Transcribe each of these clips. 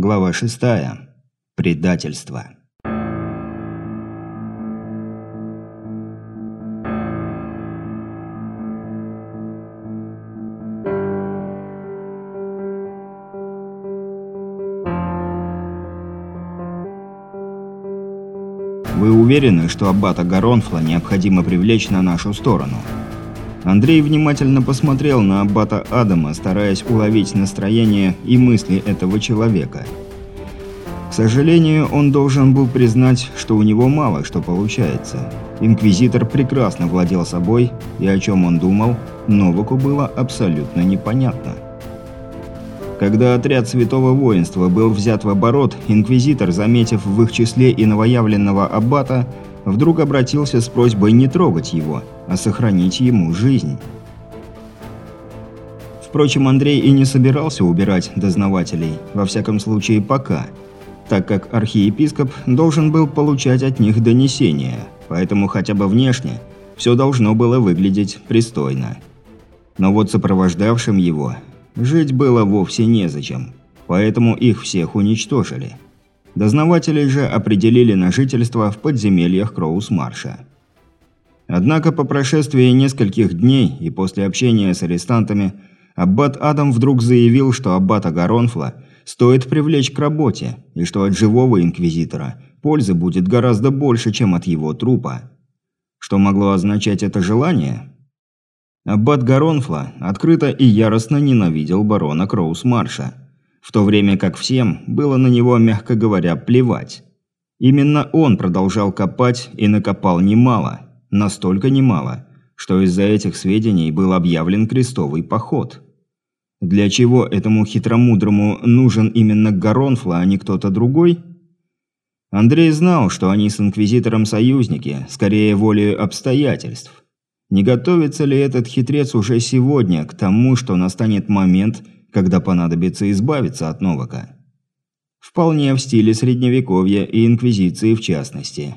Глава 6. Предательство. Вы уверены, что аббата Гаронфла необходимо привлечь на нашу сторону? Андрей внимательно посмотрел на аббата Адама, стараясь уловить настроение и мысли этого человека. К сожалению, он должен был признать, что у него мало что получается. Инквизитор прекрасно владел собой, и о чем он думал, Новаку было абсолютно непонятно. Когда отряд Святого Воинства был взят в оборот, Инквизитор, заметив в их числе и новоявленного аббата, вдруг обратился с просьбой не трогать его, а сохранить ему жизнь. Впрочем, Андрей и не собирался убирать дознавателей, во всяком случае пока, так как архиепископ должен был получать от них донесения, поэтому хотя бы внешне все должно было выглядеть пристойно. Но вот сопровождавшим его жить было вовсе незачем, поэтому их всех уничтожили. Дознавателей же определили на жительство в подземельях Кроус-Марша. Однако по прошествии нескольких дней и после общения с арестантами, Аббат Адам вдруг заявил, что Аббата Гаронфла стоит привлечь к работе, и что от живого инквизитора пользы будет гораздо больше, чем от его трупа. Что могло означать это желание? Аббат Гаронфла открыто и яростно ненавидел барона Кроус-Марша – в то время как всем было на него, мягко говоря, плевать. Именно он продолжал копать и накопал немало, настолько немало, что из-за этих сведений был объявлен крестовый поход. Для чего этому хитромудрому нужен именно Гаронфла, а не кто-то другой? Андрей знал, что они с Инквизитором союзники, скорее волею обстоятельств. Не готовится ли этот хитрец уже сегодня к тому, что настанет момент, когда понадобится избавиться от Новака. Вполне в стиле средневековья и инквизиции в частности.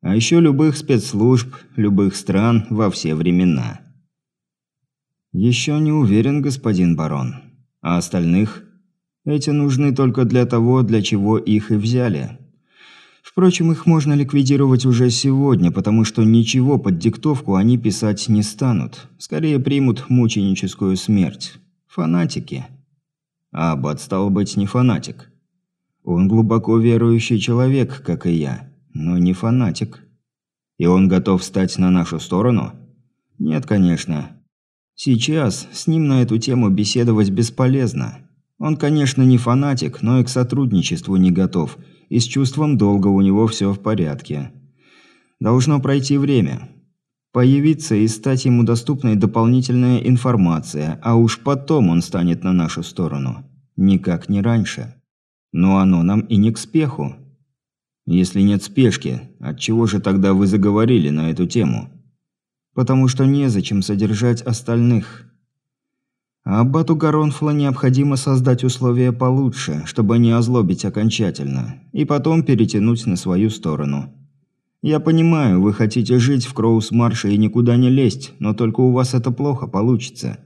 А еще любых спецслужб, любых стран во все времена. Еще не уверен, господин барон. А остальных? Эти нужны только для того, для чего их и взяли. Впрочем, их можно ликвидировать уже сегодня, потому что ничего под диктовку они писать не станут. Скорее примут мученическую смерть. Фанатики. А Аббат, стал быть, не фанатик. Он глубоко верующий человек, как и я, но не фанатик. И он готов стать на нашу сторону? Нет, конечно. Сейчас с ним на эту тему беседовать бесполезно. Он, конечно, не фанатик, но и к сотрудничеству не готов, и с чувством долга у него все в порядке. Должно пройти время. Появиться и стать ему доступной дополнительная информация, а уж потом он станет на нашу сторону. Никак не раньше. Но оно нам и не к спеху. Если нет спешки, от чего же тогда вы заговорили на эту тему? Потому что незачем содержать остальных. А Аббату Гаронфла необходимо создать условия получше, чтобы не озлобить окончательно, и потом перетянуть на свою сторону. Я понимаю, вы хотите жить в Кроус-Марше и никуда не лезть, но только у вас это плохо получится.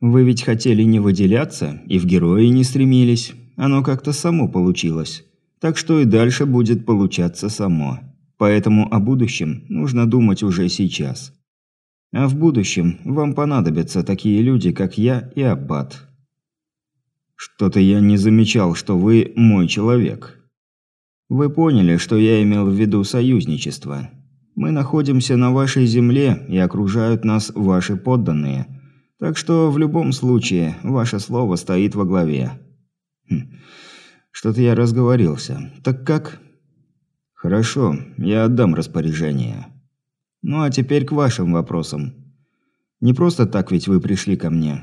Вы ведь хотели не выделяться и в герои не стремились. Оно как-то само получилось. Так что и дальше будет получаться само. Поэтому о будущем нужно думать уже сейчас. А в будущем вам понадобятся такие люди, как я и Аббат. Что-то я не замечал, что вы мой человек. Вы поняли, что я имел в виду союзничество. Мы находимся на вашей земле и окружают нас ваши подданные. Так что в любом случае ваше слово стоит во главе. Хм. Что-то я разговорился. Так как? Хорошо, я отдам распоряжение. Ну а теперь к вашим вопросам. Не просто так ведь вы пришли ко мне.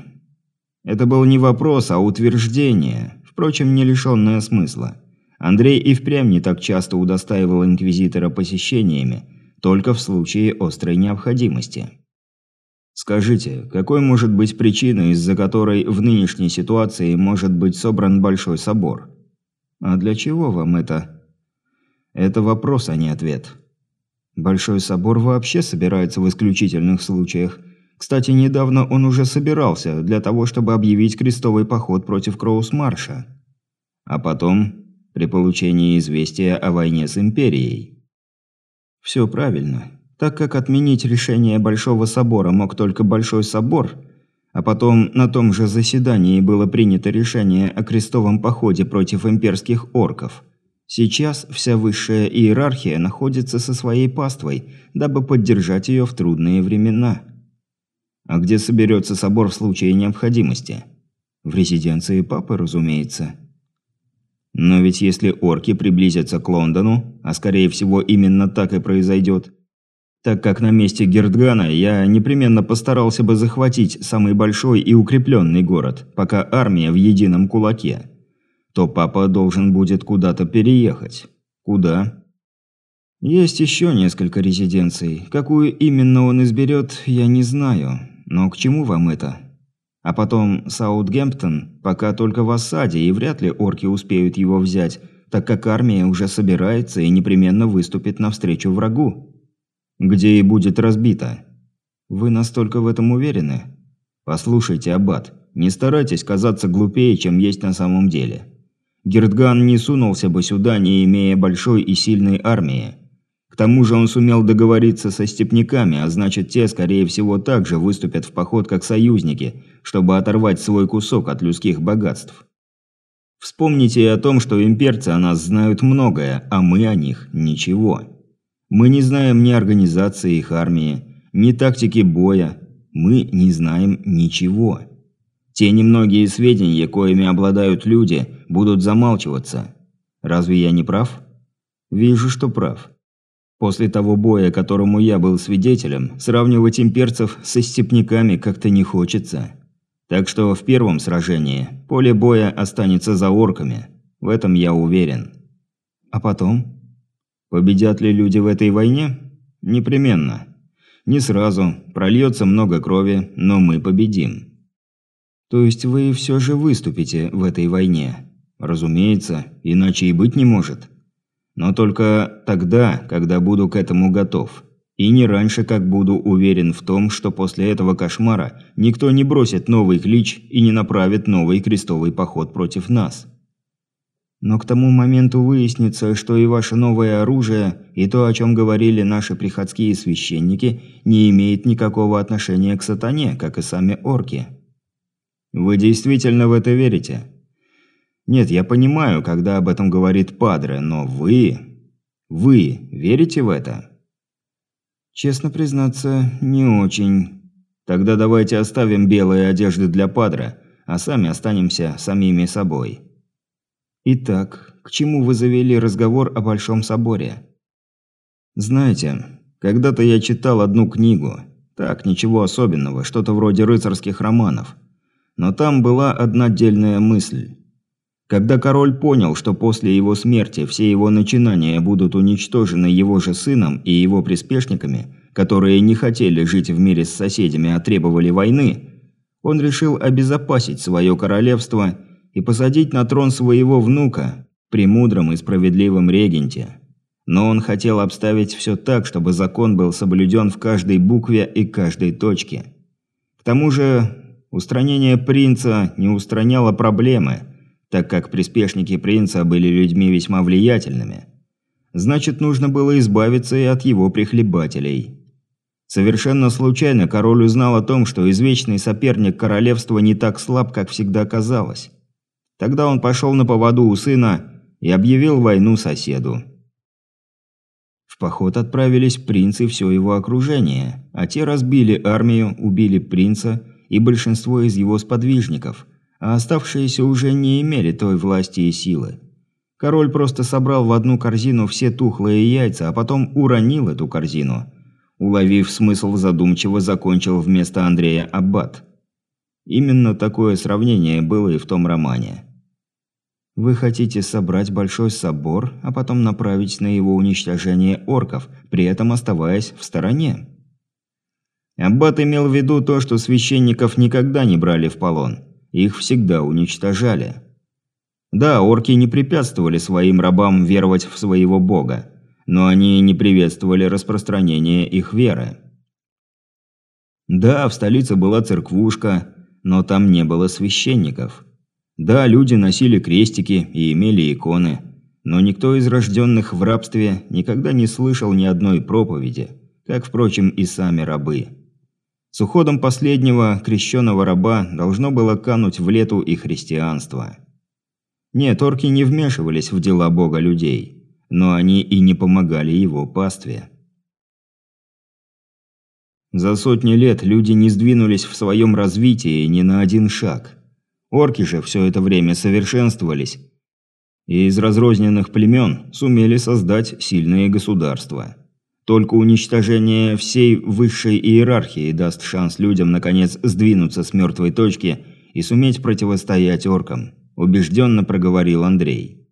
Это был не вопрос, а утверждение, впрочем, не лишенное смысла. Андрей и впрямь не так часто удостаивал инквизитора посещениями, только в случае острой необходимости. Скажите, какой может быть причина, из-за которой в нынешней ситуации может быть собран большой собор? А для чего вам это? Это вопрос, а не ответ. Большой собор вообще собирается в исключительных случаях. Кстати, недавно он уже собирался для того, чтобы объявить крестовый поход против Кроус-Марша. А потом, при получении известия о войне с Империей. Все правильно. Так как отменить решение Большого Собора мог только Большой Собор, а потом на том же заседании было принято решение о крестовом походе против имперских орков. Сейчас вся высшая иерархия находится со своей паствой, дабы поддержать ее в трудные времена. А где соберется собор в случае необходимости? В резиденции папы, разумеется. Но ведь если орки приблизятся к Лондону, а скорее всего именно так и произойдет, так как на месте Гердгана я непременно постарался бы захватить самый большой и укрепленный город, пока армия в едином кулаке, то папа должен будет куда-то переехать. Куда? Есть еще несколько резиденций. Какую именно он изберет, я не знаю. Но к чему вам это? А потом Саутгемптон пока только в осаде, и вряд ли орки успеют его взять, так как армия уже собирается и непременно выступит навстречу врагу где и будет разбита. Вы настолько в этом уверены? Послушайте, Аббат, не старайтесь казаться глупее, чем есть на самом деле. Гертган не сунулся бы сюда, не имея большой и сильной армии. Тому же он сумел договориться со степняками, а значит те, скорее всего, также выступят в поход как союзники, чтобы оторвать свой кусок от людских богатств. Вспомните и о том, что имперцы о нас знают многое, а мы о них ничего. Мы не знаем ни организации их армии, ни тактики боя. Мы не знаем ничего. Те немногие сведения, коими обладают люди, будут замалчиваться. Разве я не прав? Вижу, что прав. После того боя, которому я был свидетелем, сравнивать имперцев со степняками как-то не хочется. Так что в первом сражении поле боя останется за орками. В этом я уверен. А потом? Победят ли люди в этой войне? Непременно. Не сразу, прольется много крови, но мы победим. То есть вы все же выступите в этой войне? Разумеется, иначе и быть не может. Но только тогда, когда буду к этому готов. И не раньше, как буду уверен в том, что после этого кошмара никто не бросит новый клич и не направит новый крестовый поход против нас. Но к тому моменту выяснится, что и ваше новое оружие, и то, о чем говорили наши приходские священники, не имеет никакого отношения к сатане, как и сами орки. Вы действительно в это верите? Нет, я понимаю, когда об этом говорит Падре, но вы... Вы верите в это? Честно признаться, не очень. Тогда давайте оставим белые одежды для Падре, а сами останемся самими собой. Итак, к чему вы завели разговор о Большом соборе? Знаете, когда-то я читал одну книгу. Так, ничего особенного, что-то вроде рыцарских романов. Но там была одна отдельная мысль. Когда король понял, что после его смерти все его начинания будут уничтожены его же сыном и его приспешниками, которые не хотели жить в мире с соседями, а требовали войны, он решил обезопасить свое королевство и посадить на трон своего внука, премудром и справедливом регенте. Но он хотел обставить все так, чтобы закон был соблюден в каждой букве и каждой точке. К тому же, устранение принца не устраняло проблемы, так как приспешники принца были людьми весьма влиятельными. Значит, нужно было избавиться и от его прихлебателей. Совершенно случайно король узнал о том, что извечный соперник королевства не так слаб, как всегда казалось. Тогда он пошел на поводу у сына и объявил войну соседу. В поход отправились принц и все его окружение, а те разбили армию, убили принца и большинство из его сподвижников, а оставшиеся уже не имели той власти и силы. Король просто собрал в одну корзину все тухлые яйца, а потом уронил эту корзину. Уловив смысл, задумчиво закончил вместо Андрея Аббат. Именно такое сравнение было и в том романе. Вы хотите собрать большой собор, а потом направить на его уничтожение орков, при этом оставаясь в стороне. Аббат имел в виду то, что священников никогда не брали в полон. Их всегда уничтожали. Да, орки не препятствовали своим рабам веровать в своего бога, но они не приветствовали распространение их веры. Да, в столице была церквушка, но там не было священников – Да, люди носили крестики и имели иконы, но никто из рожденных в рабстве никогда не слышал ни одной проповеди, как, впрочем, и сами рабы. С уходом последнего крещенного раба должно было кануть в лету и христианство. Нет, орки не вмешивались в дела бога людей, но они и не помогали его пастве. За сотни лет люди не сдвинулись в своем развитии ни на один шаг. Орки же все это время совершенствовались и из разрозненных племен сумели создать сильные государства. Только уничтожение всей высшей иерархии даст шанс людям наконец сдвинуться с мертвой точки и суметь противостоять оркам, убежденно проговорил Андрей.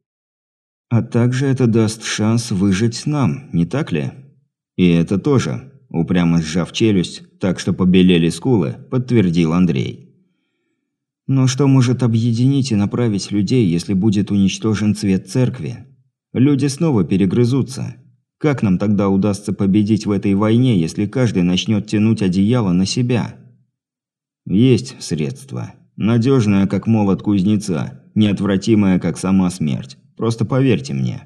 А также это даст шанс выжить нам, не так ли? И это тоже, упрямо сжав челюсть, так что побелели скулы, подтвердил Андрей. Но что может объединить и направить людей, если будет уничтожен цвет церкви? Люди снова перегрызутся. Как нам тогда удастся победить в этой войне, если каждый начнет тянуть одеяло на себя? Есть средство. Надежное, как молот кузнеца, неотвратимое, как сама смерть. Просто поверьте мне.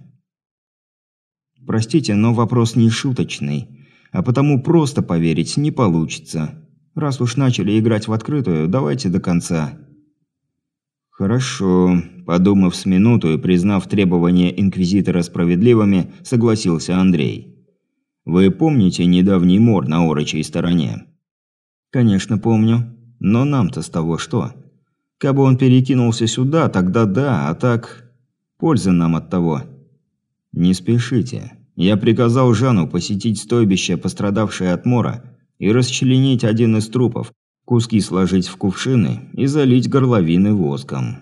Простите, но вопрос не шуточный. А потому просто поверить не получится. Раз уж начали играть в открытую, давайте до конца. «Хорошо», – подумав с минуту и признав требования Инквизитора справедливыми, согласился Андрей. «Вы помните недавний мор на Орочей стороне?» «Конечно помню. Но нам-то с того что? Кабы он перекинулся сюда, тогда да, а так... Польза нам от того». «Не спешите. Я приказал Жану посетить стойбище, пострадавшее от мора, и расчленить один из трупов, куски сложить в кувшины и залить горловины воском.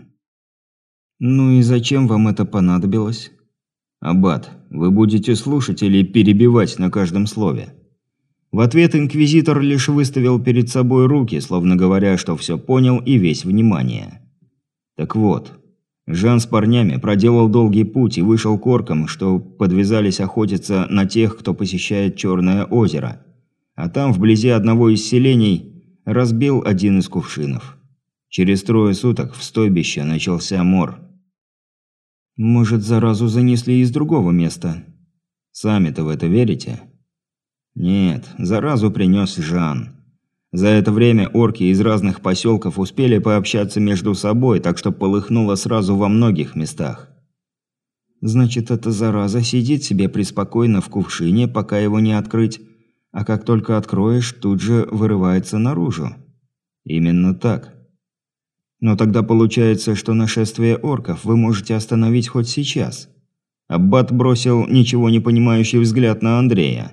«Ну и зачем вам это понадобилось?» «Аббат, вы будете слушать или перебивать на каждом слове?» В ответ инквизитор лишь выставил перед собой руки, словно говоря, что все понял и весь внимание. Так вот, Жан с парнями проделал долгий путь и вышел к оркам, что подвязались охотиться на тех, кто посещает Черное озеро. А там, вблизи одного из селений, разбил один из кувшинов. Через трое суток в стойбище начался мор. Может, заразу занесли из другого места? Сами-то в это верите? Нет, заразу принес Жан. За это время орки из разных поселков успели пообщаться между собой, так что полыхнуло сразу во многих местах. Значит, эта зараза сидит себе преспокойно в кувшине, пока его не открыть, а как только откроешь, тут же вырывается наружу. Именно так. Но тогда получается, что нашествие орков вы можете остановить хоть сейчас. Аббат бросил ничего не понимающий взгляд на Андрея.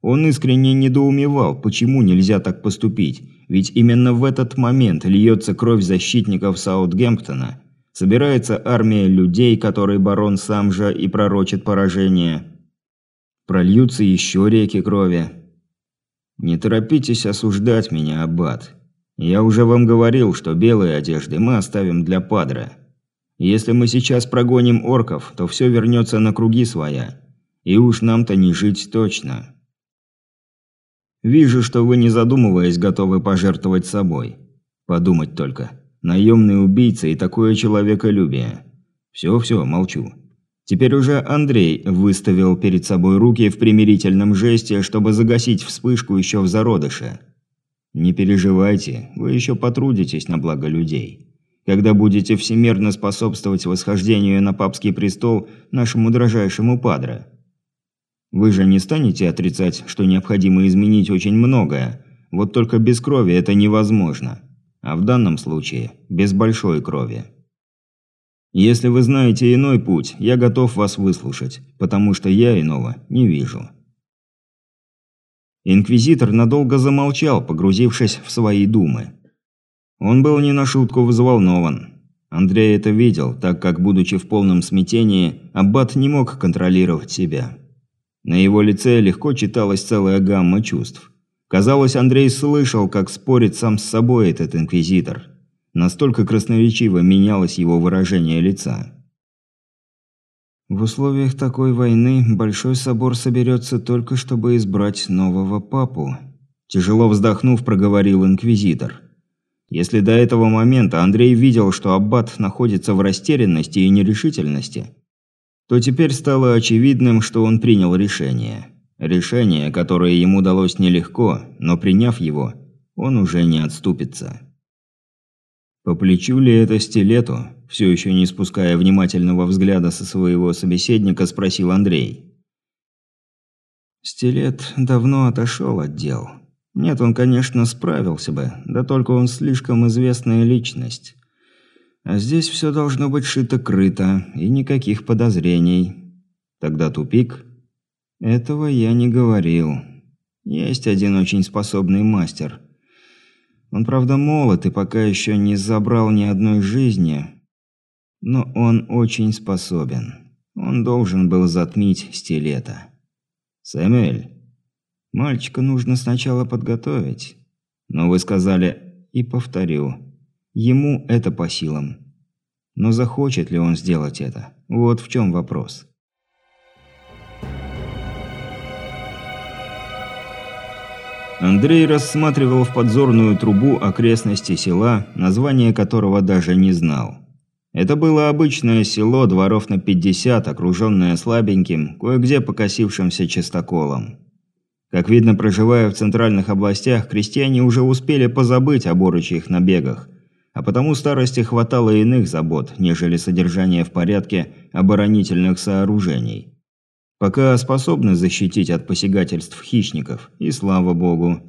Он искренне недоумевал, почему нельзя так поступить, ведь именно в этот момент льется кровь защитников Саутгемптона. Собирается армия людей, которой барон сам же и пророчит поражение. Прольются еще реки крови. «Не торопитесь осуждать меня, Аббат. Я уже вам говорил, что белые одежды мы оставим для Падре. Если мы сейчас прогоним орков, то все вернется на круги своя. И уж нам-то не жить точно». «Вижу, что вы, не задумываясь, готовы пожертвовать собой. Подумать только. Наемный убийца и такое человеколюбие. Все-все, молчу. Теперь уже Андрей выставил перед собой руки в примирительном жесте, чтобы загасить вспышку еще в зародыше. «Не переживайте, вы еще потрудитесь на благо людей. Когда будете всемерно способствовать восхождению на папский престол нашему дрожайшему падре. Вы же не станете отрицать, что необходимо изменить очень многое, вот только без крови это невозможно. А в данном случае без большой крови». Если вы знаете иной путь, я готов вас выслушать, потому что я иного не вижу». Инквизитор надолго замолчал, погрузившись в свои думы. Он был не на шутку взволнован. Андрей это видел, так как, будучи в полном смятении, Аббат не мог контролировать себя. На его лице легко читалась целая гамма чувств. Казалось, Андрей слышал, как спорит сам с собой этот инквизитор – Настолько красноречиво менялось его выражение лица. В условиях такой войны Большой Собор соберется только, чтобы избрать нового папу. Тяжело вздохнув, проговорил инквизитор. Если до этого момента Андрей видел, что Аббат находится в растерянности и нерешительности, то теперь стало очевидным, что он принял решение. Решение, которое ему далось нелегко, но приняв его, он уже не отступится. По плечу ли это стилету? Все еще не спуская внимательного взгляда со своего собеседника, спросил Андрей. Стилет давно отошел от дел. Нет, он, конечно, справился бы, да только он слишком известная личность. А здесь все должно быть шито-крыто, и никаких подозрений. Тогда тупик? Этого я не говорил. Есть один очень способный мастер. Он, правда, молод и пока еще не забрал ни одной жизни, но он очень способен. Он должен был затмить стилета. «Сэмюэль, мальчика нужно сначала подготовить. Но вы сказали, и повторю, ему это по силам. Но захочет ли он сделать это? Вот в чем вопрос». Андрей рассматривал в подзорную трубу окрестности села, название которого даже не знал. Это было обычное село дворов на 50, окруженное слабеньким, кое-где покосившимся чистоколом. Как видно, проживая в центральных областях, крестьяне уже успели позабыть о борочьих набегах, а потому старости хватало иных забот, нежели содержание в порядке оборонительных сооружений. Пока способны защитить от посягательств хищников, и слава богу.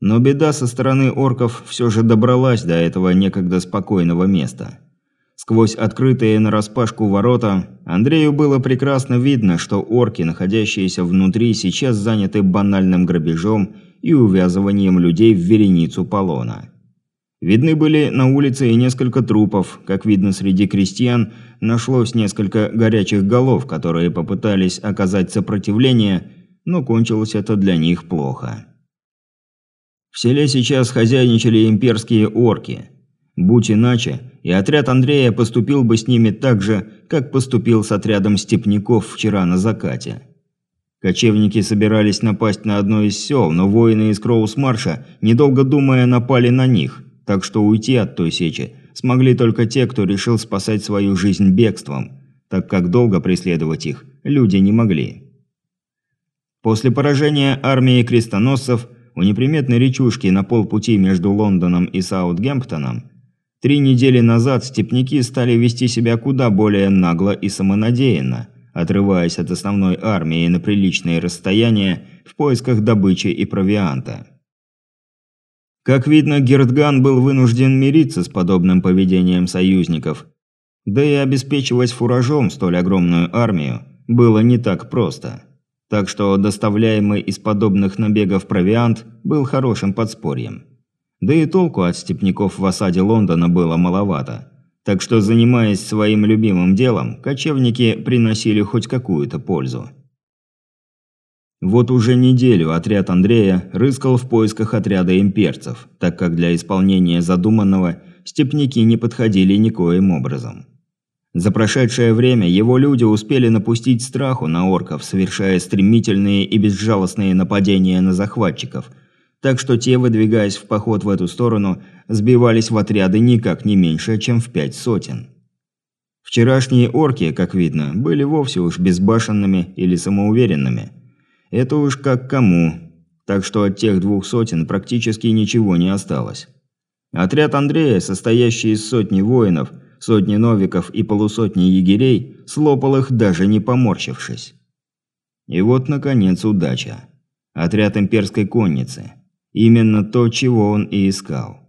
Но беда со стороны орков все же добралась до этого некогда спокойного места. Сквозь открытые нараспашку ворота Андрею было прекрасно видно, что орки, находящиеся внутри, сейчас заняты банальным грабежом и увязыванием людей в вереницу полона. Видны были на улице и несколько трупов, как видно среди крестьян, нашлось несколько горячих голов, которые попытались оказать сопротивление, но кончилось это для них плохо. В селе сейчас хозяйничали имперские орки – Будь иначе, и отряд Андрея поступил бы с ними так же, как поступил с отрядом степняков вчера на закате. Кочевники собирались напасть на одно из сел, но воины из Кроус-Марша, недолго думая, напали на них, так что уйти от той сечи смогли только те, кто решил спасать свою жизнь бегством, так как долго преследовать их люди не могли. После поражения армии крестоносцев у неприметной речушки на полпути между Лондоном и Саутгемптоном Три недели назад степняки стали вести себя куда более нагло и самонадеянно, отрываясь от основной армии на приличные расстояния в поисках добычи и провианта. Как видно, Гертган был вынужден мириться с подобным поведением союзников, да и обеспечивать фуражом столь огромную армию было не так просто. Так что доставляемый из подобных набегов провиант был хорошим подспорьем. Да и толку от степняков в осаде Лондона было маловато. Так что, занимаясь своим любимым делом, кочевники приносили хоть какую-то пользу. Вот уже неделю отряд Андрея рыскал в поисках отряда имперцев, так как для исполнения задуманного степняки не подходили никоим образом. За прошедшее время его люди успели напустить страху на орков, совершая стремительные и безжалостные нападения на захватчиков – так что те, выдвигаясь в поход в эту сторону, сбивались в отряды никак не меньше, чем в пять сотен. Вчерашние орки, как видно, были вовсе уж безбашенными или самоуверенными. Это уж как кому, так что от тех двух сотен практически ничего не осталось. Отряд Андрея, состоящий из сотни воинов, сотни новиков и полусотни егерей, слопал их даже не поморщившись. И вот, наконец, удача. Отряд имперской конницы – Именно то, чего он и искал.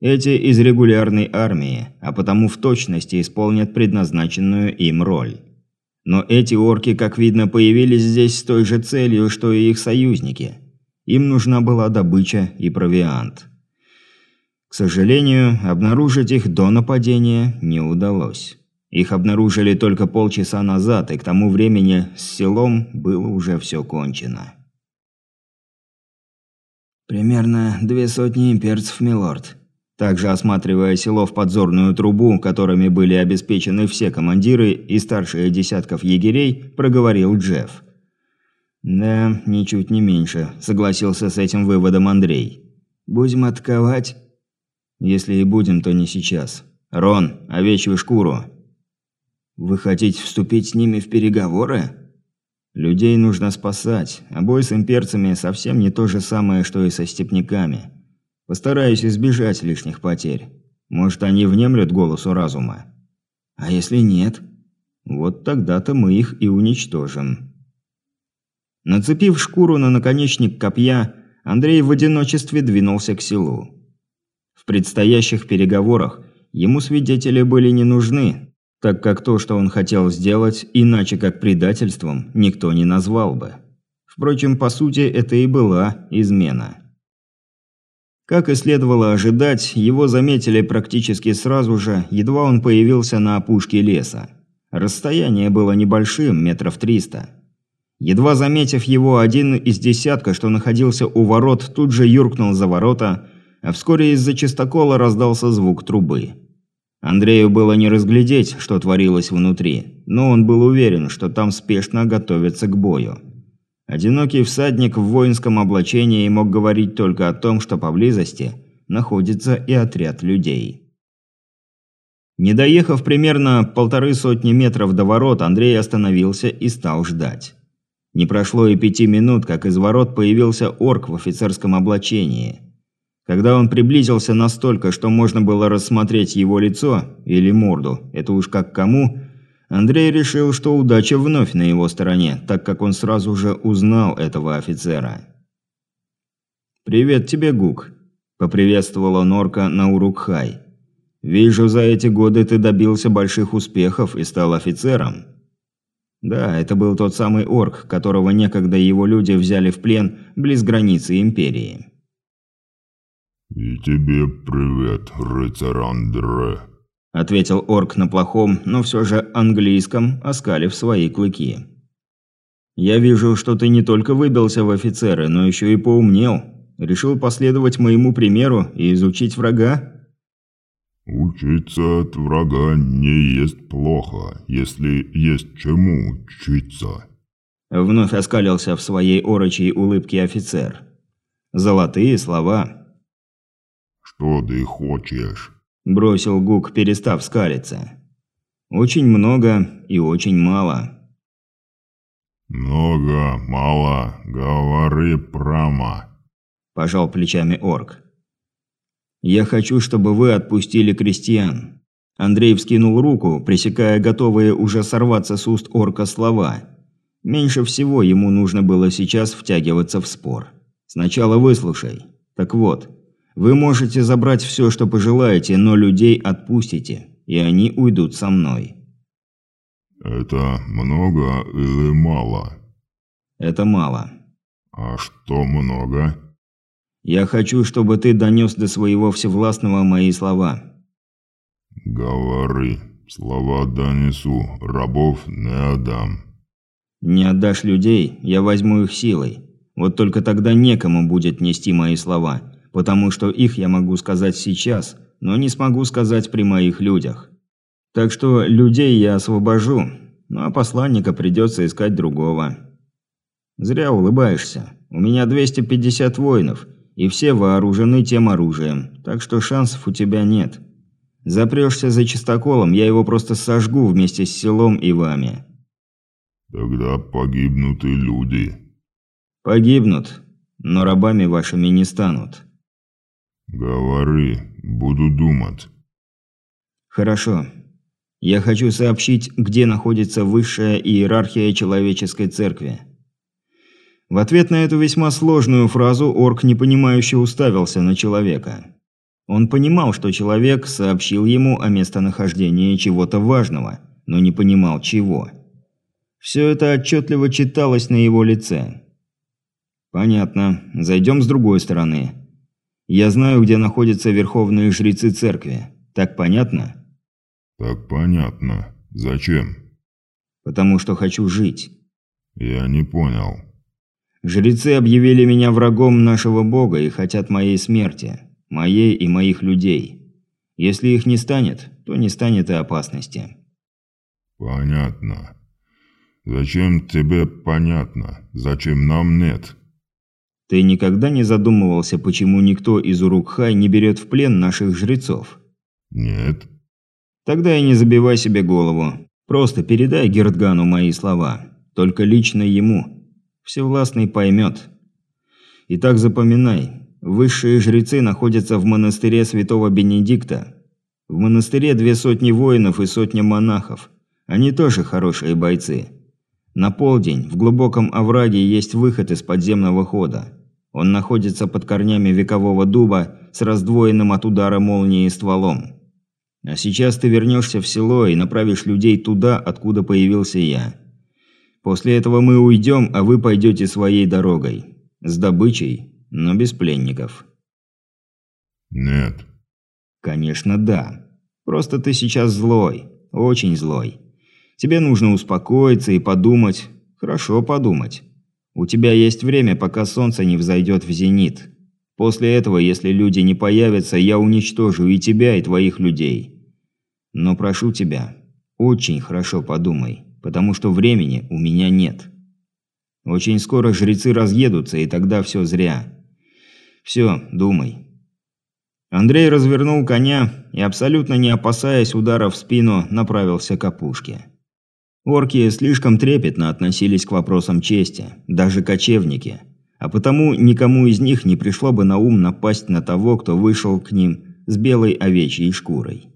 Эти из регулярной армии, а потому в точности исполнят предназначенную им роль. Но эти орки, как видно, появились здесь с той же целью, что и их союзники. Им нужна была добыча и провиант. К сожалению, обнаружить их до нападения не удалось. Их обнаружили только полчаса назад, и к тому времени с селом было уже все кончено. «Примерно две сотни имперцев, милорд». Также осматривая село в подзорную трубу, которыми были обеспечены все командиры и старшие десятков егерей, проговорил Джефф. «Да, ничуть не меньше», – согласился с этим выводом Андрей. «Будем атаковать?» Если и будем, то не сейчас. Рон, овечью шкуру. Вы хотите вступить с ними в переговоры? Людей нужно спасать, а бой с имперцами совсем не то же самое, что и со степняками. Постараюсь избежать лишних потерь. Может, они внемлют голосу разума. А если нет? Вот тогда-то мы их и уничтожим. Нацепив шкуру на наконечник копья, Андрей в одиночестве двинулся к селу. В предстоящих переговорах ему свидетели были не нужны, так как то, что он хотел сделать, иначе как предательством, никто не назвал бы. Впрочем, по сути, это и была измена. Как и следовало ожидать, его заметили практически сразу же, едва он появился на опушке леса. Расстояние было небольшим, метров триста. Едва заметив его, один из десятка, что находился у ворот, тут же юркнул за ворота, а вскоре из-за чистокола раздался звук трубы. Андрею было не разглядеть, что творилось внутри, но он был уверен, что там спешно готовятся к бою. Одинокий всадник в воинском облачении мог говорить только о том, что поблизости находится и отряд людей. Не доехав примерно полторы сотни метров до ворот, Андрей остановился и стал ждать. Не прошло и пяти минут, как из ворот появился орк в офицерском облачении – когда он приблизился настолько, что можно было рассмотреть его лицо или морду, это уж как кому, Андрей решил, что удача вновь на его стороне, так как он сразу же узнал этого офицера. «Привет тебе, Гук», – поприветствовала Норка Наурукхай. «Вижу, за эти годы ты добился больших успехов и стал офицером». Да, это был тот самый орк, которого некогда его люди взяли в плен близ границы Империи. «И тебе привет, рыцарь Андре», – ответил орк на плохом, но все же английском, оскалив свои клыки. «Я вижу, что ты не только выбился в офицеры, но еще и поумнел. Решил последовать моему примеру и изучить врага?» «Учиться от врага не есть плохо, если есть чему учиться». Вновь оскалился в своей орочей улыбке офицер. «Золотые слова». «Что ты хочешь?» – бросил Гук, перестав скалиться. «Очень много и очень мало». «Много, мало, говори прямо», – пожал плечами орк. «Я хочу, чтобы вы отпустили крестьян». Андрей вскинул руку, пресекая готовые уже сорваться с уст орка слова. Меньше всего ему нужно было сейчас втягиваться в спор. «Сначала выслушай. Так вот, вы можете забрать все, что пожелаете, но людей отпустите, и они уйдут со мной. Это много или мало? Это мало. А что много? Я хочу, чтобы ты донес до своего всевластного мои слова. Говори. Слова донесу, рабов не отдам. Не отдашь людей, я возьму их силой. Вот только тогда некому будет нести мои слова, потому что их я могу сказать сейчас, но не смогу сказать при моих людях. Так что людей я освобожу, ну а посланника придется искать другого. Зря улыбаешься. У меня 250 воинов, и все вооружены тем оружием, так что шансов у тебя нет. Запрешься за чистоколом, я его просто сожгу вместе с селом и вами. Тогда погибнут и люди. Погибнут, но рабами вашими не станут. «Говори, буду думать». «Хорошо. Я хочу сообщить, где находится высшая иерархия человеческой церкви». В ответ на эту весьма сложную фразу орк непонимающе уставился на человека. Он понимал, что человек сообщил ему о местонахождении чего-то важного, но не понимал чего. Все это отчетливо читалось на его лице. «Понятно. Зайдем с другой стороны. Я знаю, где находятся верховные жрецы церкви. Так понятно? Так понятно. Зачем? Потому что хочу жить. Я не понял. Жрецы объявили меня врагом нашего бога и хотят моей смерти. Моей и моих людей. Если их не станет, то не станет и опасности. Понятно. Зачем тебе понятно? Зачем нам нет? Ты никогда не задумывался, почему никто из Урукхай не берет в плен наших жрецов? Нет. Тогда и не забивай себе голову. Просто передай Гертгану мои слова. Только лично ему. Всевластный поймет. Итак, запоминай. Высшие жрецы находятся в монастыре святого Бенедикта. В монастыре две сотни воинов и сотня монахов. Они тоже хорошие бойцы. На полдень в глубоком овраге есть выход из подземного хода. Он находится под корнями векового дуба с раздвоенным от удара молнии стволом. А сейчас ты вернешься в село и направишь людей туда, откуда появился я. После этого мы уйдем, а вы пойдете своей дорогой. С добычей, но без пленников. Нет. Конечно, да. Просто ты сейчас злой. Очень злой. Тебе нужно успокоиться и подумать. Хорошо подумать. У тебя есть время, пока солнце не взойдет в зенит. После этого, если люди не появятся, я уничтожу и тебя, и твоих людей. Но прошу тебя, очень хорошо подумай, потому что времени у меня нет. Очень скоро жрецы разъедутся, и тогда все зря. Все, думай. Андрей развернул коня и, абсолютно не опасаясь удара в спину, направился к опушке. Орки слишком трепетно относились к вопросам чести, даже кочевники, а потому никому из них не пришло бы на ум напасть на того, кто вышел к ним с белой овечьей шкурой.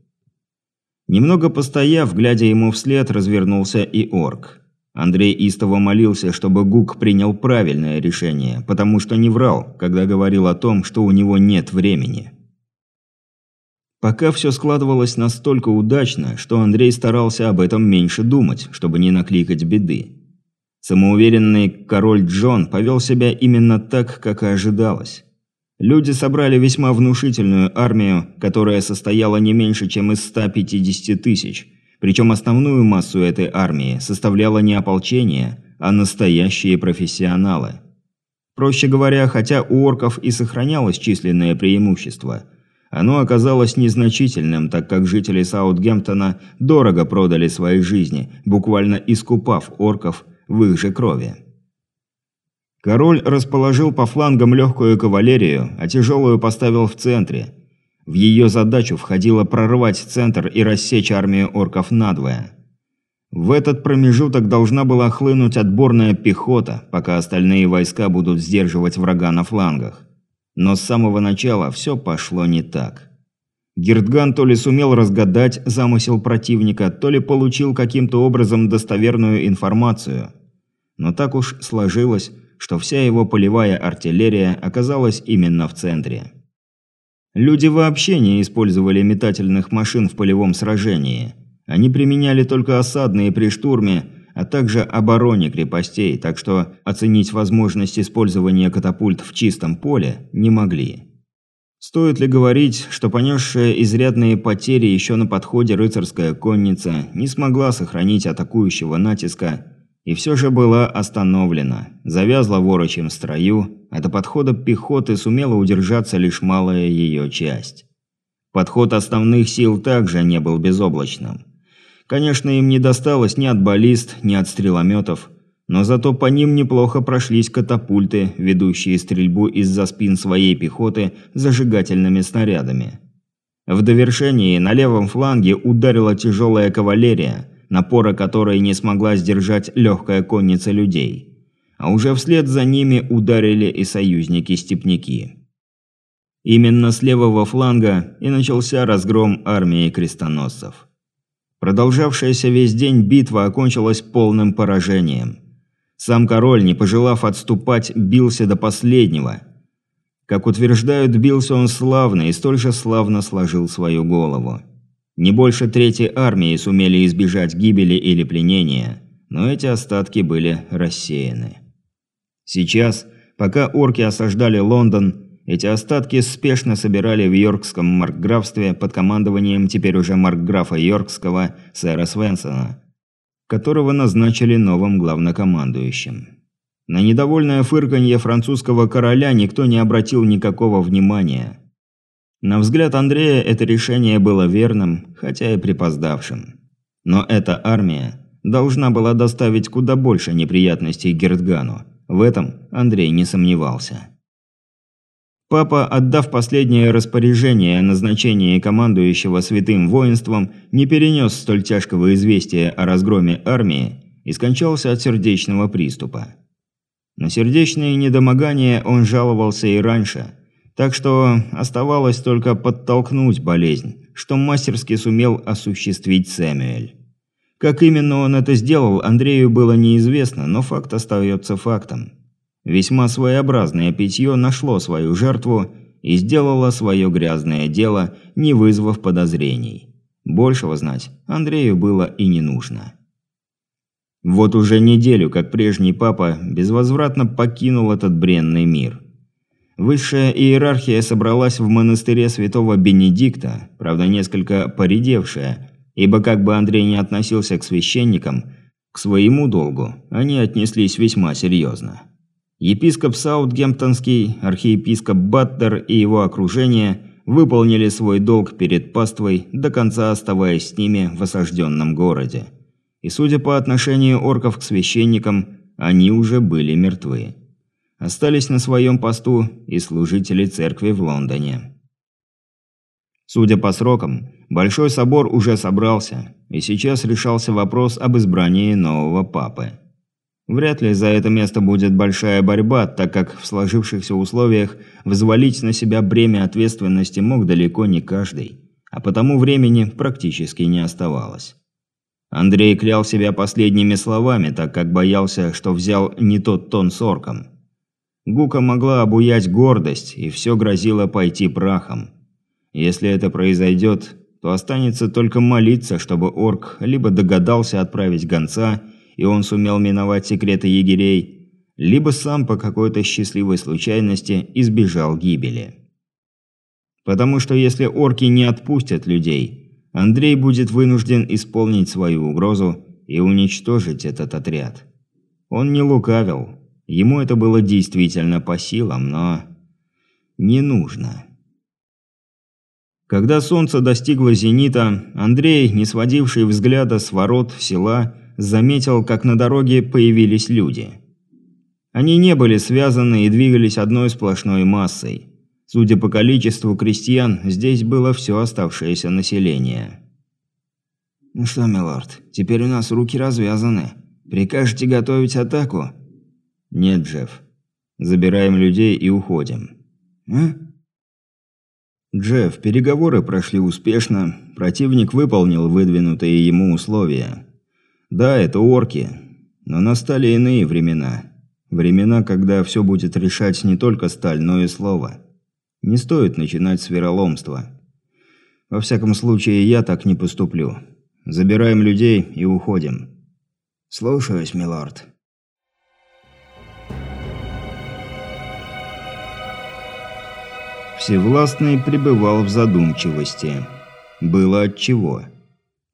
Немного постояв, глядя ему вслед, развернулся и орк. Андрей истово молился, чтобы Гук принял правильное решение, потому что не врал, когда говорил о том, что у него нет времени. Пока все складывалось настолько удачно, что Андрей старался об этом меньше думать, чтобы не накликать беды. Самоуверенный король Джон повел себя именно так, как и ожидалось. Люди собрали весьма внушительную армию, которая состояла не меньше, чем из 150 тысяч. Причем основную массу этой армии составляло не ополчение, а настоящие профессионалы. Проще говоря, хотя у орков и сохранялось численное преимущество, оно оказалось незначительным, так как жители Саутгемптона дорого продали свои жизни, буквально искупав орков в их же крови. Король расположил по флангам легкую кавалерию, а тяжелую поставил в центре. В ее задачу входило прорвать центр и рассечь армию орков надвое. В этот промежуток должна была хлынуть отборная пехота, пока остальные войска будут сдерживать врага на флангах. Но с самого начала все пошло не так. Гирдган то ли сумел разгадать замысел противника, то ли получил каким-то образом достоверную информацию. Но так уж сложилось, что вся его полевая артиллерия оказалась именно в центре. Люди вообще не использовали метательных машин в полевом сражении. Они применяли только осадные при штурме, а также обороне крепостей, так что оценить возможность использования катапульт в чистом поле не могли. Стоит ли говорить, что понесшая изрядные потери еще на подходе рыцарская конница не смогла сохранить атакующего натиска и все же была остановлена, завязла в строю, а до подхода пехоты сумела удержаться лишь малая ее часть. Подход основных сил также не был безоблачным. Конечно, им не досталось ни от баллист, ни от стрелометов, но зато по ним неплохо прошлись катапульты, ведущие стрельбу из-за спин своей пехоты зажигательными снарядами. В довершении на левом фланге ударила тяжелая кавалерия – напора которой не смогла сдержать легкая конница людей. А уже вслед за ними ударили и союзники-степняки. Именно с левого фланга и начался разгром армии крестоносцев. Продолжавшаяся весь день битва окончилась полным поражением. Сам король, не пожелав отступать, бился до последнего. Как утверждают, бился он славно и столь же славно сложил свою голову. Не больше трети армии сумели избежать гибели или пленения, но эти остатки были рассеяны. Сейчас, пока орки осаждали Лондон, эти остатки спешно собирали в Йоркском маркграфстве под командованием теперь уже маркграфа Йоркского сэра Свенсона, которого назначили новым главнокомандующим. На недовольное фырканье французского короля никто не обратил никакого внимания – на взгляд Андрея это решение было верным, хотя и припоздавшим. Но эта армия должна была доставить куда больше неприятностей Гертгану. В этом Андрей не сомневался. Папа, отдав последнее распоряжение о назначении командующего святым воинством, не перенес столь тяжкого известия о разгроме армии и скончался от сердечного приступа. На сердечные недомогания он жаловался и раньше, так что оставалось только подтолкнуть болезнь, что мастерски сумел осуществить Сэмюэль. Как именно он это сделал, Андрею было неизвестно, но факт остается фактом. Весьма своеобразное питье нашло свою жертву и сделало свое грязное дело, не вызвав подозрений. Большего знать Андрею было и не нужно. Вот уже неделю, как прежний папа безвозвратно покинул этот бренный мир. Высшая иерархия собралась в монастыре святого Бенедикта, правда несколько поредевшая, ибо как бы Андрей не относился к священникам, к своему долгу они отнеслись весьма серьезно. Епископ Саутгемптонский, архиепископ Баттер и его окружение выполнили свой долг перед паствой, до конца оставаясь с ними в осажденном городе. И судя по отношению орков к священникам, они уже были мертвы. Остались на своем посту и служители церкви в Лондоне. Судя по срокам, Большой собор уже собрался, и сейчас решался вопрос об избрании нового папы. Вряд ли за это место будет большая борьба, так как в сложившихся условиях взвалить на себя бремя ответственности мог далеко не каждый, а потому времени практически не оставалось. Андрей клял себя последними словами, так как боялся, что взял не тот тон с орком. Гука могла обуять гордость, и все грозило пойти прахом. Если это произойдет, то останется только молиться, чтобы орк либо догадался отправить гонца, и он сумел миновать секреты егерей, либо сам по какой-то счастливой случайности избежал гибели. Потому что если орки не отпустят людей, Андрей будет вынужден исполнить свою угрозу и уничтожить этот отряд. Он не лукавил, ему это было действительно по силам, но не нужно. Когда солнце достигло зенита, Андрей, не сводивший взгляда с ворот села, заметил, как на дороге появились люди. Они не были связаны и двигались одной сплошной массой. Судя по количеству крестьян, здесь было все оставшееся население. «Ну что, милорд, теперь у нас руки развязаны. Прикажете готовить атаку?» «Нет, Джефф. Забираем людей и уходим». «А?» «Джефф, переговоры прошли успешно. Противник выполнил выдвинутые ему условия. Да, это орки, но настали иные времена. Времена, когда все будет решать не только сталь, но и слово. Не стоит начинать с вероломства. Во всяком случае, я так не поступлю. Забираем людей и уходим. Слушаюсь, милорд. Всевластный пребывал в задумчивости. Было отчего. чего.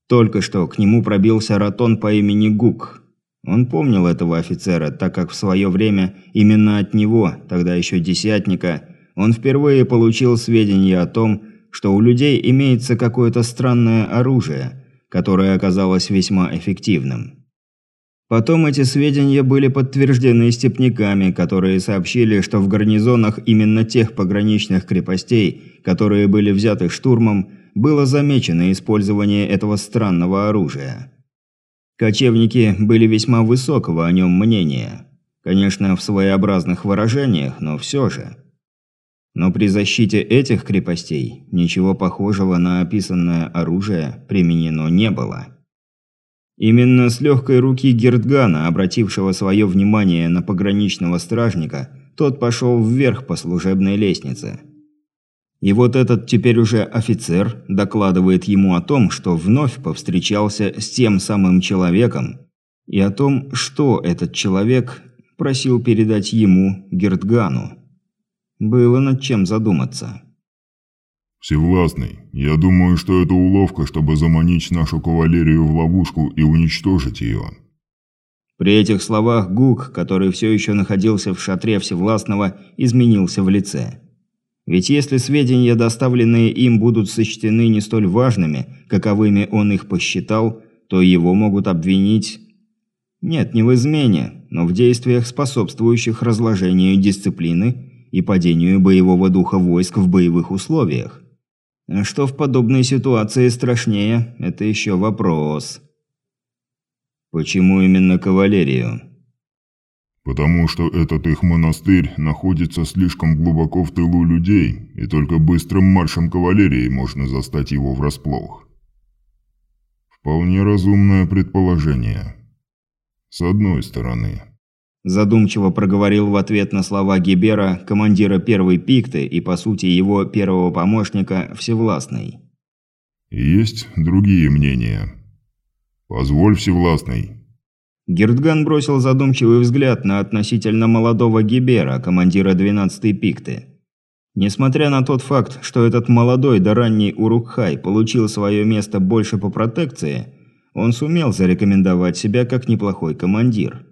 Только что к нему пробился ратон по имени Гук. Он помнил этого офицера, так как в свое время именно от него, тогда еще десятника, он впервые получил сведения о том, что у людей имеется какое-то странное оружие, которое оказалось весьма эффективным. Потом эти сведения были подтверждены степняками, которые сообщили, что в гарнизонах именно тех пограничных крепостей, которые были взяты штурмом, было замечено использование этого странного оружия. Кочевники были весьма высокого о нем мнения. Конечно, в своеобразных выражениях, но все же. Но при защите этих крепостей ничего похожего на описанное оружие применено не было. Именно с легкой руки Гертгана, обратившего свое внимание на пограничного стражника, тот пошел вверх по служебной лестнице – и вот этот теперь уже офицер докладывает ему о том, что вновь повстречался с тем самым человеком, и о том, что этот человек просил передать ему, Гертгану. Было над чем задуматься. «Всевластный, я думаю, что это уловка, чтобы заманить нашу кавалерию в ловушку и уничтожить ее». При этих словах Гук, который все еще находился в шатре Всевластного, изменился в лице. Ведь если сведения, доставленные им, будут сочтены не столь важными, каковыми он их посчитал, то его могут обвинить... Нет, не в измене, но в действиях, способствующих разложению дисциплины и падению боевого духа войск в боевых условиях. Что в подобной ситуации страшнее, это еще вопрос. Почему именно кавалерию? Потому что этот их монастырь находится слишком глубоко в тылу людей, и только быстрым маршем кавалерии можно застать его врасплох. Вполне разумное предположение. С одной стороны. Задумчиво проговорил в ответ на слова Гибера, командира первой пикты и, по сути, его первого помощника, Всевластный. Есть другие мнения. Позволь, Всевластный, Гердган бросил задумчивый взгляд на относительно молодого Гибера, командира 12-й пикты. Несмотря на тот факт, что этот молодой да ранний Урукхай получил свое место больше по протекции, он сумел зарекомендовать себя как неплохой командир.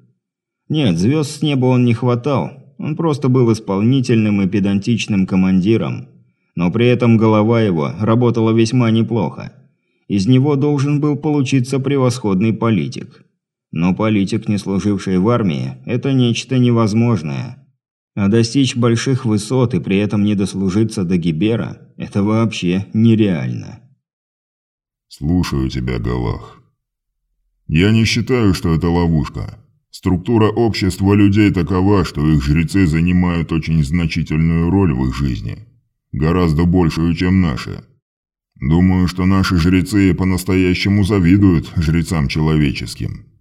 Нет, звезд с неба он не хватал, он просто был исполнительным и педантичным командиром. Но при этом голова его работала весьма неплохо. Из него должен был получиться превосходный политик. Но политик, не служивший в армии, это нечто невозможное. А достичь больших высот и при этом не дослужиться до Гибера – это вообще нереально. Слушаю тебя, Галах. Я не считаю, что это ловушка. Структура общества людей такова, что их жрецы занимают очень значительную роль в их жизни. Гораздо большую, чем наши. Думаю, что наши жрецы по-настоящему завидуют жрецам человеческим.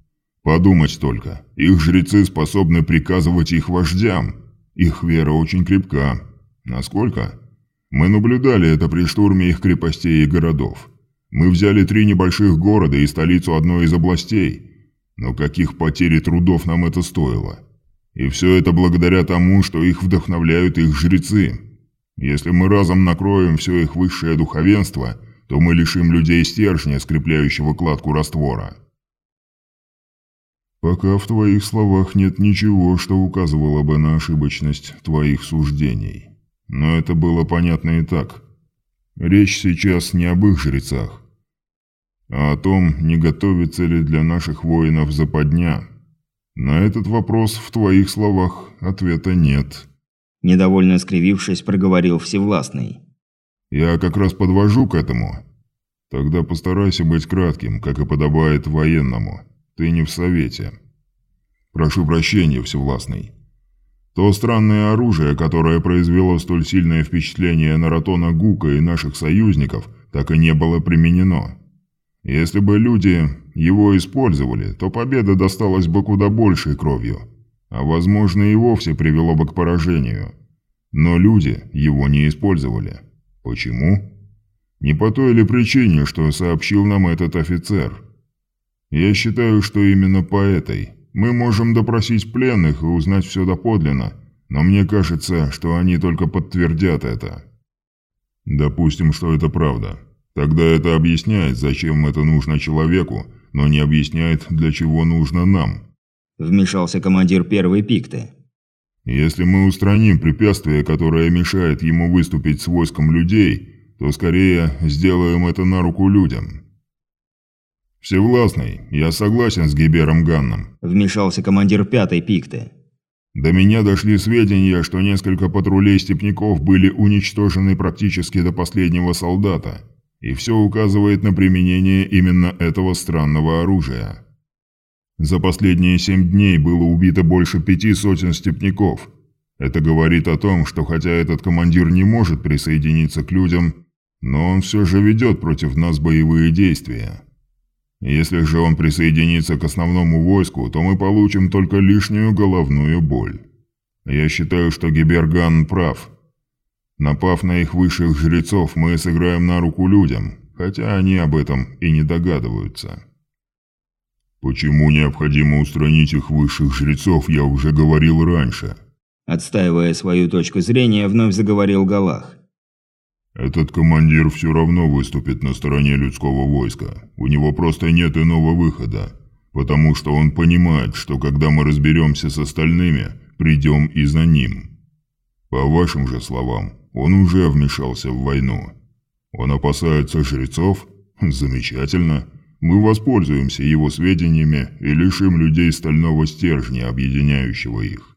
Подумать только, их жрецы способны приказывать их вождям. Их вера очень крепка. Насколько? Мы наблюдали это при штурме их крепостей и городов. Мы взяли три небольших города и столицу одной из областей. Но каких потерь и трудов нам это стоило? И все это благодаря тому, что их вдохновляют их жрецы. Если мы разом накроем все их высшее духовенство, то мы лишим людей стержня, скрепляющего кладку раствора. Пока в твоих словах нет ничего, что указывало бы на ошибочность твоих суждений. Но это было понятно и так. Речь сейчас не об их жрецах, а о том, не готовится ли для наших воинов западня. На этот вопрос в твоих словах ответа нет. Недовольно скривившись, проговорил Всевластный. Я как раз подвожу к этому. Тогда постарайся быть кратким, как и подобает военному. Ты не в совете. Прошу прощения, Всевластный. То странное оружие, которое произвело столь сильное впечатление на Ратона Гука и наших союзников, так и не было применено. Если бы люди его использовали, то победа досталась бы куда большей кровью, а возможно и вовсе привело бы к поражению. Но люди его не использовали. Почему? Не по той ли причине, что сообщил нам этот офицер? Я считаю, что именно по этой. Мы можем допросить пленных и узнать все доподлинно, но мне кажется, что они только подтвердят это. Допустим, что это правда. Тогда это объясняет, зачем это нужно человеку, но не объясняет, для чего нужно нам. Вмешался командир первой пикты. Если мы устраним препятствие, которое мешает ему выступить с войском людей, то скорее сделаем это на руку людям. «Всевластный, я согласен с Гибером Ганном», – вмешался командир пятой пикты. «До меня дошли сведения, что несколько патрулей степняков были уничтожены практически до последнего солдата, и все указывает на применение именно этого странного оружия. За последние семь дней было убито больше пяти сотен степняков. Это говорит о том, что хотя этот командир не может присоединиться к людям, но он все же ведет против нас боевые действия». Если же он присоединится к основному войску, то мы получим только лишнюю головную боль. Я считаю, что Гиберган прав. Напав на их высших жрецов, мы сыграем на руку людям, хотя они об этом и не догадываются. Почему необходимо устранить их высших жрецов, я уже говорил раньше. Отстаивая свою точку зрения, вновь заговорил Галах. Этот командир все равно выступит на стороне людского войска. У него просто нет иного выхода. Потому что он понимает, что когда мы разберемся с остальными, придем и за ним. По вашим же словам, он уже вмешался в войну. Он опасается жрецов? Замечательно. Мы воспользуемся его сведениями и лишим людей стального стержня, объединяющего их.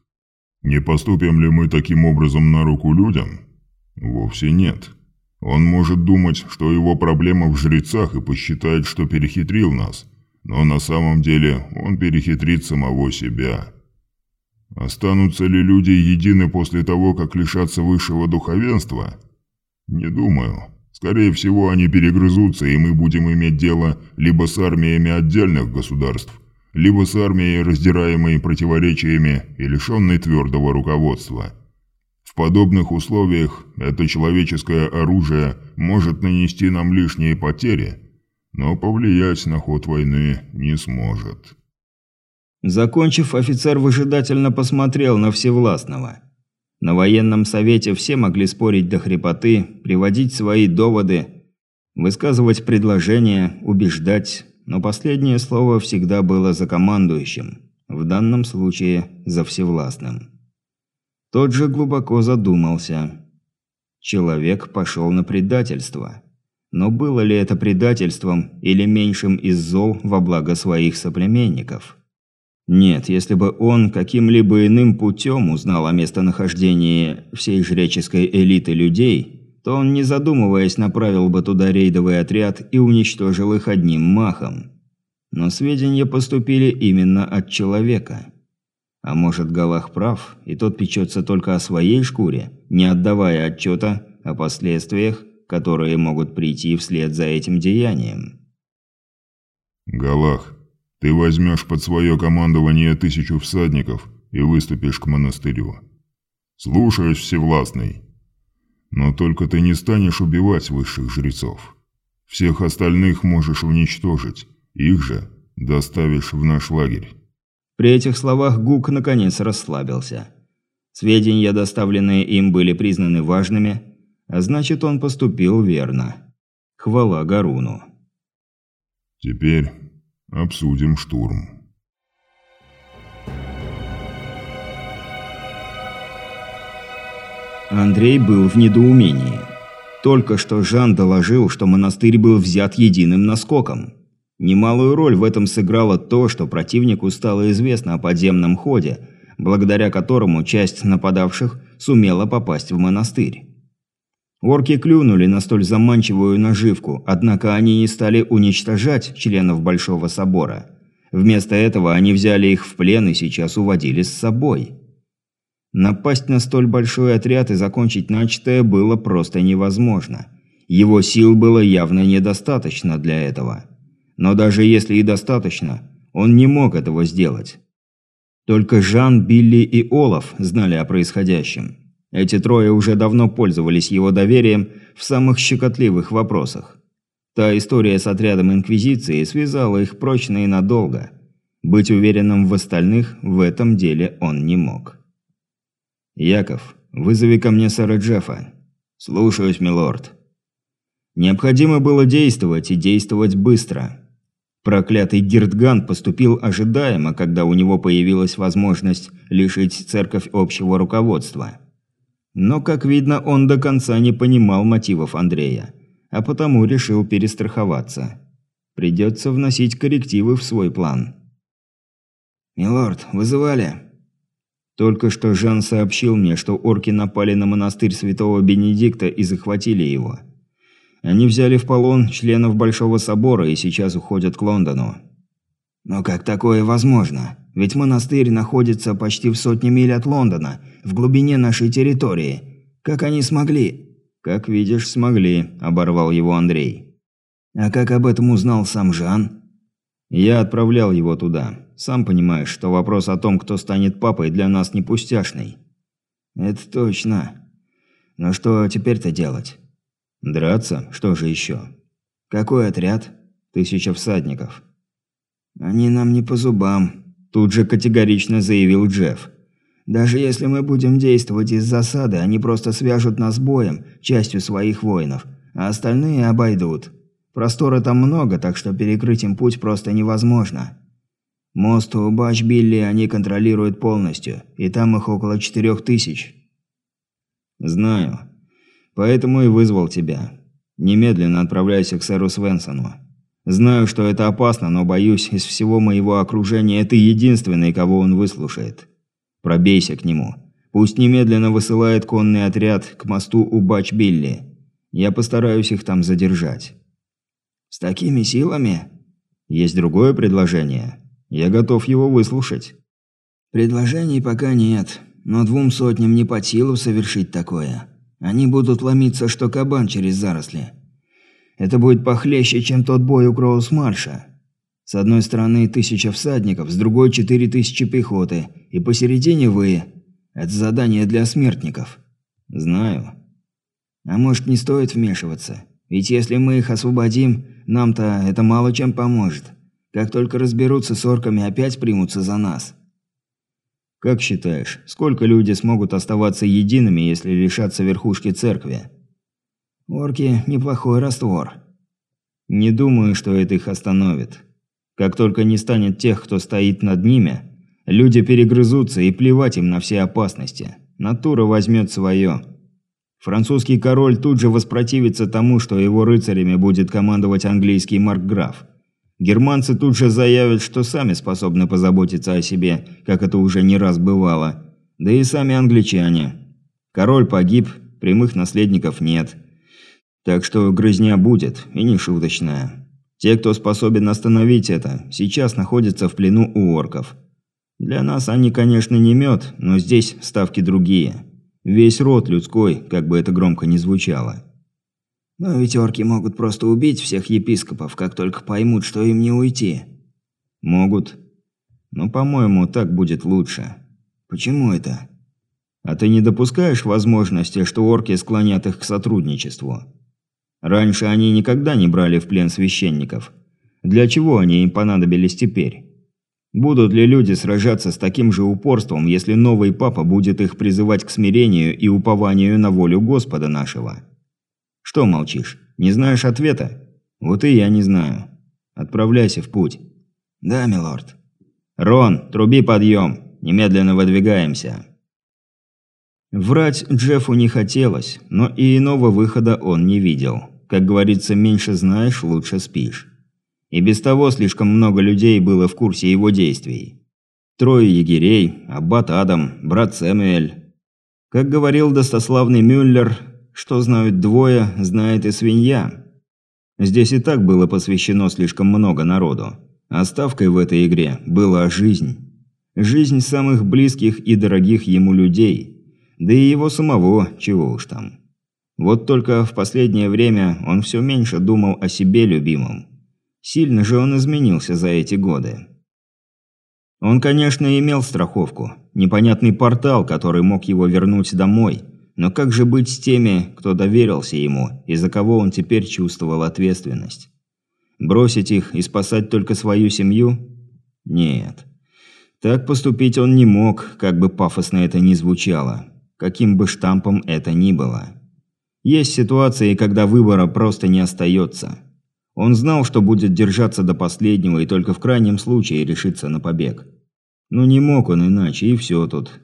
Не поступим ли мы таким образом на руку людям? Вовсе нет. Он может думать, что его проблема в жрецах и посчитает, что перехитрил нас. Но на самом деле он перехитрит самого себя. Останутся ли люди едины после того, как лишатся высшего духовенства? Не думаю. Скорее всего, они перегрызутся, и мы будем иметь дело либо с армиями отдельных государств, либо с армией, раздираемой противоречиями и лишенной твердого руководства. Подобных условиях это человеческое оружие может нанести нам лишние потери, но повлиять на ход войны не сможет. Закончив, офицер выжидательно посмотрел на Всевластного. На военном совете все могли спорить до хрипоты, приводить свои доводы, высказывать предложения, убеждать, но последнее слово всегда было за командующим, в данном случае за Всевластным. Тот же глубоко задумался. Человек пошел на предательство. Но было ли это предательством или меньшим из зол во благо своих соплеменников? Нет, если бы он каким-либо иным путем узнал о местонахождении всей жреческой элиты людей, то он, не задумываясь, направил бы туда рейдовый отряд и уничтожил их одним махом. Но сведения поступили именно от человека. А может, Галах прав, и тот печется только о своей шкуре, не отдавая отчета о последствиях, которые могут прийти вслед за этим деянием. «Галах, ты возьмешь под свое командование тысячу всадников и выступишь к монастырю. Слушаюсь, Всевластный. Но только ты не станешь убивать высших жрецов. Всех остальных можешь уничтожить, их же доставишь в наш лагерь. При этих словах Гук наконец расслабился. Сведения, доставленные им, были признаны важными, а значит, он поступил верно. Хвала Гаруну. Теперь Обсудим штурм. Андрей был в недоумении. Только что Жан доложил, что монастырь был взят единым наскоком. Немалую роль в этом сыграло то, что противнику стало известно о подземном ходе, благодаря которому часть нападавших сумела попасть в монастырь. Орки клюнули на столь заманчивую наживку, однако они не стали уничтожать членов Большого Собора. Вместо этого они взяли их в плен и сейчас уводили с собой. Напасть на столь большой отряд и закончить начатое было просто невозможно. Его сил было явно недостаточно для этого. Но даже если и достаточно, он не мог этого сделать. Только Жан, Билли и Олаф знали о происходящем. Эти трое уже давно пользовались его доверием в самых щекотливых вопросах. Та история с отрядом Инквизиции связала их прочно и надолго. Быть уверенным в остальных в этом деле он не мог. «Яков, вызови ко мне сэра Джеффа». «Слушаюсь, милорд». Необходимо было действовать и действовать быстро. Проклятый Гиртган поступил ожидаемо, когда у него появилась возможность лишить церковь общего руководства. Но, как видно, он до конца не понимал мотивов Андрея, а потому решил перестраховаться. Придется вносить коррективы в свой план. «Милорд, вызывали?» Только что Жан сообщил мне, что орки напали на монастырь святого Бенедикта и захватили его. Они взяли в полон членов Большого Собора и сейчас уходят к Лондону. «Но как такое возможно? Ведь монастырь находится почти в сотне миль от Лондона, в глубине нашей территории. Как они смогли?» «Как видишь, смогли», – оборвал его Андрей. «А как об этом узнал сам Жан?» «Я отправлял его туда. Сам понимаешь, что вопрос о том, кто станет папой, для нас не пустяшный». «Это точно. Но что теперь-то делать?» «Драться? Что же еще?» «Какой отряд?» «Тысяча всадников». «Они нам не по зубам», Тут же категорично заявил Джефф. «Даже если мы будем действовать из засады, они просто свяжут нас боем, частью своих воинов, а остальные обойдут. Простора там много, так что перекрыть им путь просто невозможно. Мост у Бач-Билли они контролируют полностью, и там их около четырех тысяч». «Знаю. Поэтому и вызвал тебя. Немедленно отправляйся к сэру Свенсону. Знаю, что это опасно, но боюсь, из всего моего окружения ты единственный, кого он выслушает. Пробейся к нему. Пусть немедленно высылает конный отряд к мосту у Бач-Билли. Я постараюсь их там задержать». «С такими силами?» «Есть другое предложение. Я готов его выслушать». «Предложений пока нет, но двум сотням не под силу совершить такое. Они будут ломиться, что кабан через заросли. Это будет похлеще, чем тот бой у Кроус-Марша. С одной стороны тысяча всадников, с другой четыре тысячи пехоты, и посередине вы. Это задание для смертников. Знаю. А может, не стоит вмешиваться? Ведь если мы их освободим, нам-то это мало чем поможет. Как только разберутся с орками, опять примутся за нас. Как считаешь, сколько люди смогут оставаться едиными, если лишатся верхушки церкви? Орки – неплохой раствор. Не думаю, что это их остановит. Как только не станет тех, кто стоит над ними, люди перегрызутся и плевать им на все опасности. Натура возьмет свое. Французский король тут же воспротивится тому, что его рыцарями будет командовать английский маркграф. Германцы тут же заявят, что сами способны позаботиться о себе, как это уже не раз бывало. Да и сами англичане. Король погиб, прямых наследников нет – так что грызня будет, и не шуточная. Те, кто способен остановить это, сейчас находятся в плену у орков. Для нас они, конечно, не мед, но здесь ставки другие. Весь род людской, как бы это громко ни звучало. Но ведь орки могут просто убить всех епископов, как только поймут, что им не уйти. Могут. Но, по-моему, так будет лучше. Почему это? А ты не допускаешь возможности, что орки склонят их к сотрудничеству? Раньше они никогда не брали в плен священников. Для чего они им понадобились теперь? Будут ли люди сражаться с таким же упорством, если новый папа будет их призывать к смирению и упованию на волю Господа нашего? Что молчишь? Не знаешь ответа? Вот и я не знаю. Отправляйся в путь. Да, милорд. Рон, труби подъем. Немедленно выдвигаемся. Врать Джеффу не хотелось, но и иного выхода он не видел. Как говорится, меньше знаешь, лучше спишь. И без того слишком много людей было в курсе его действий. Трое егерей, аббат Адам, брат Сэмюэль. Как говорил достославный Мюллер, что знают двое, знает и свинья. Здесь и так было посвящено слишком много народу. А ставкой в этой игре была жизнь. Жизнь самых близких и дорогих ему людей – да и его самого, чего уж там. Вот только в последнее время он все меньше думал о себе любимом. Сильно же он изменился за эти годы. Он, конечно, имел страховку, непонятный портал, который мог его вернуть домой, но как же быть с теми, кто доверился ему и за кого он теперь чувствовал ответственность? Бросить их и спасать только свою семью? Нет. Так поступить он не мог, как бы пафосно это ни звучало каким бы штампом это ни было. Есть ситуации, когда выбора просто не остается. Он знал, что будет держаться до последнего и только в крайнем случае решиться на побег. Но не мог он иначе, и все тут.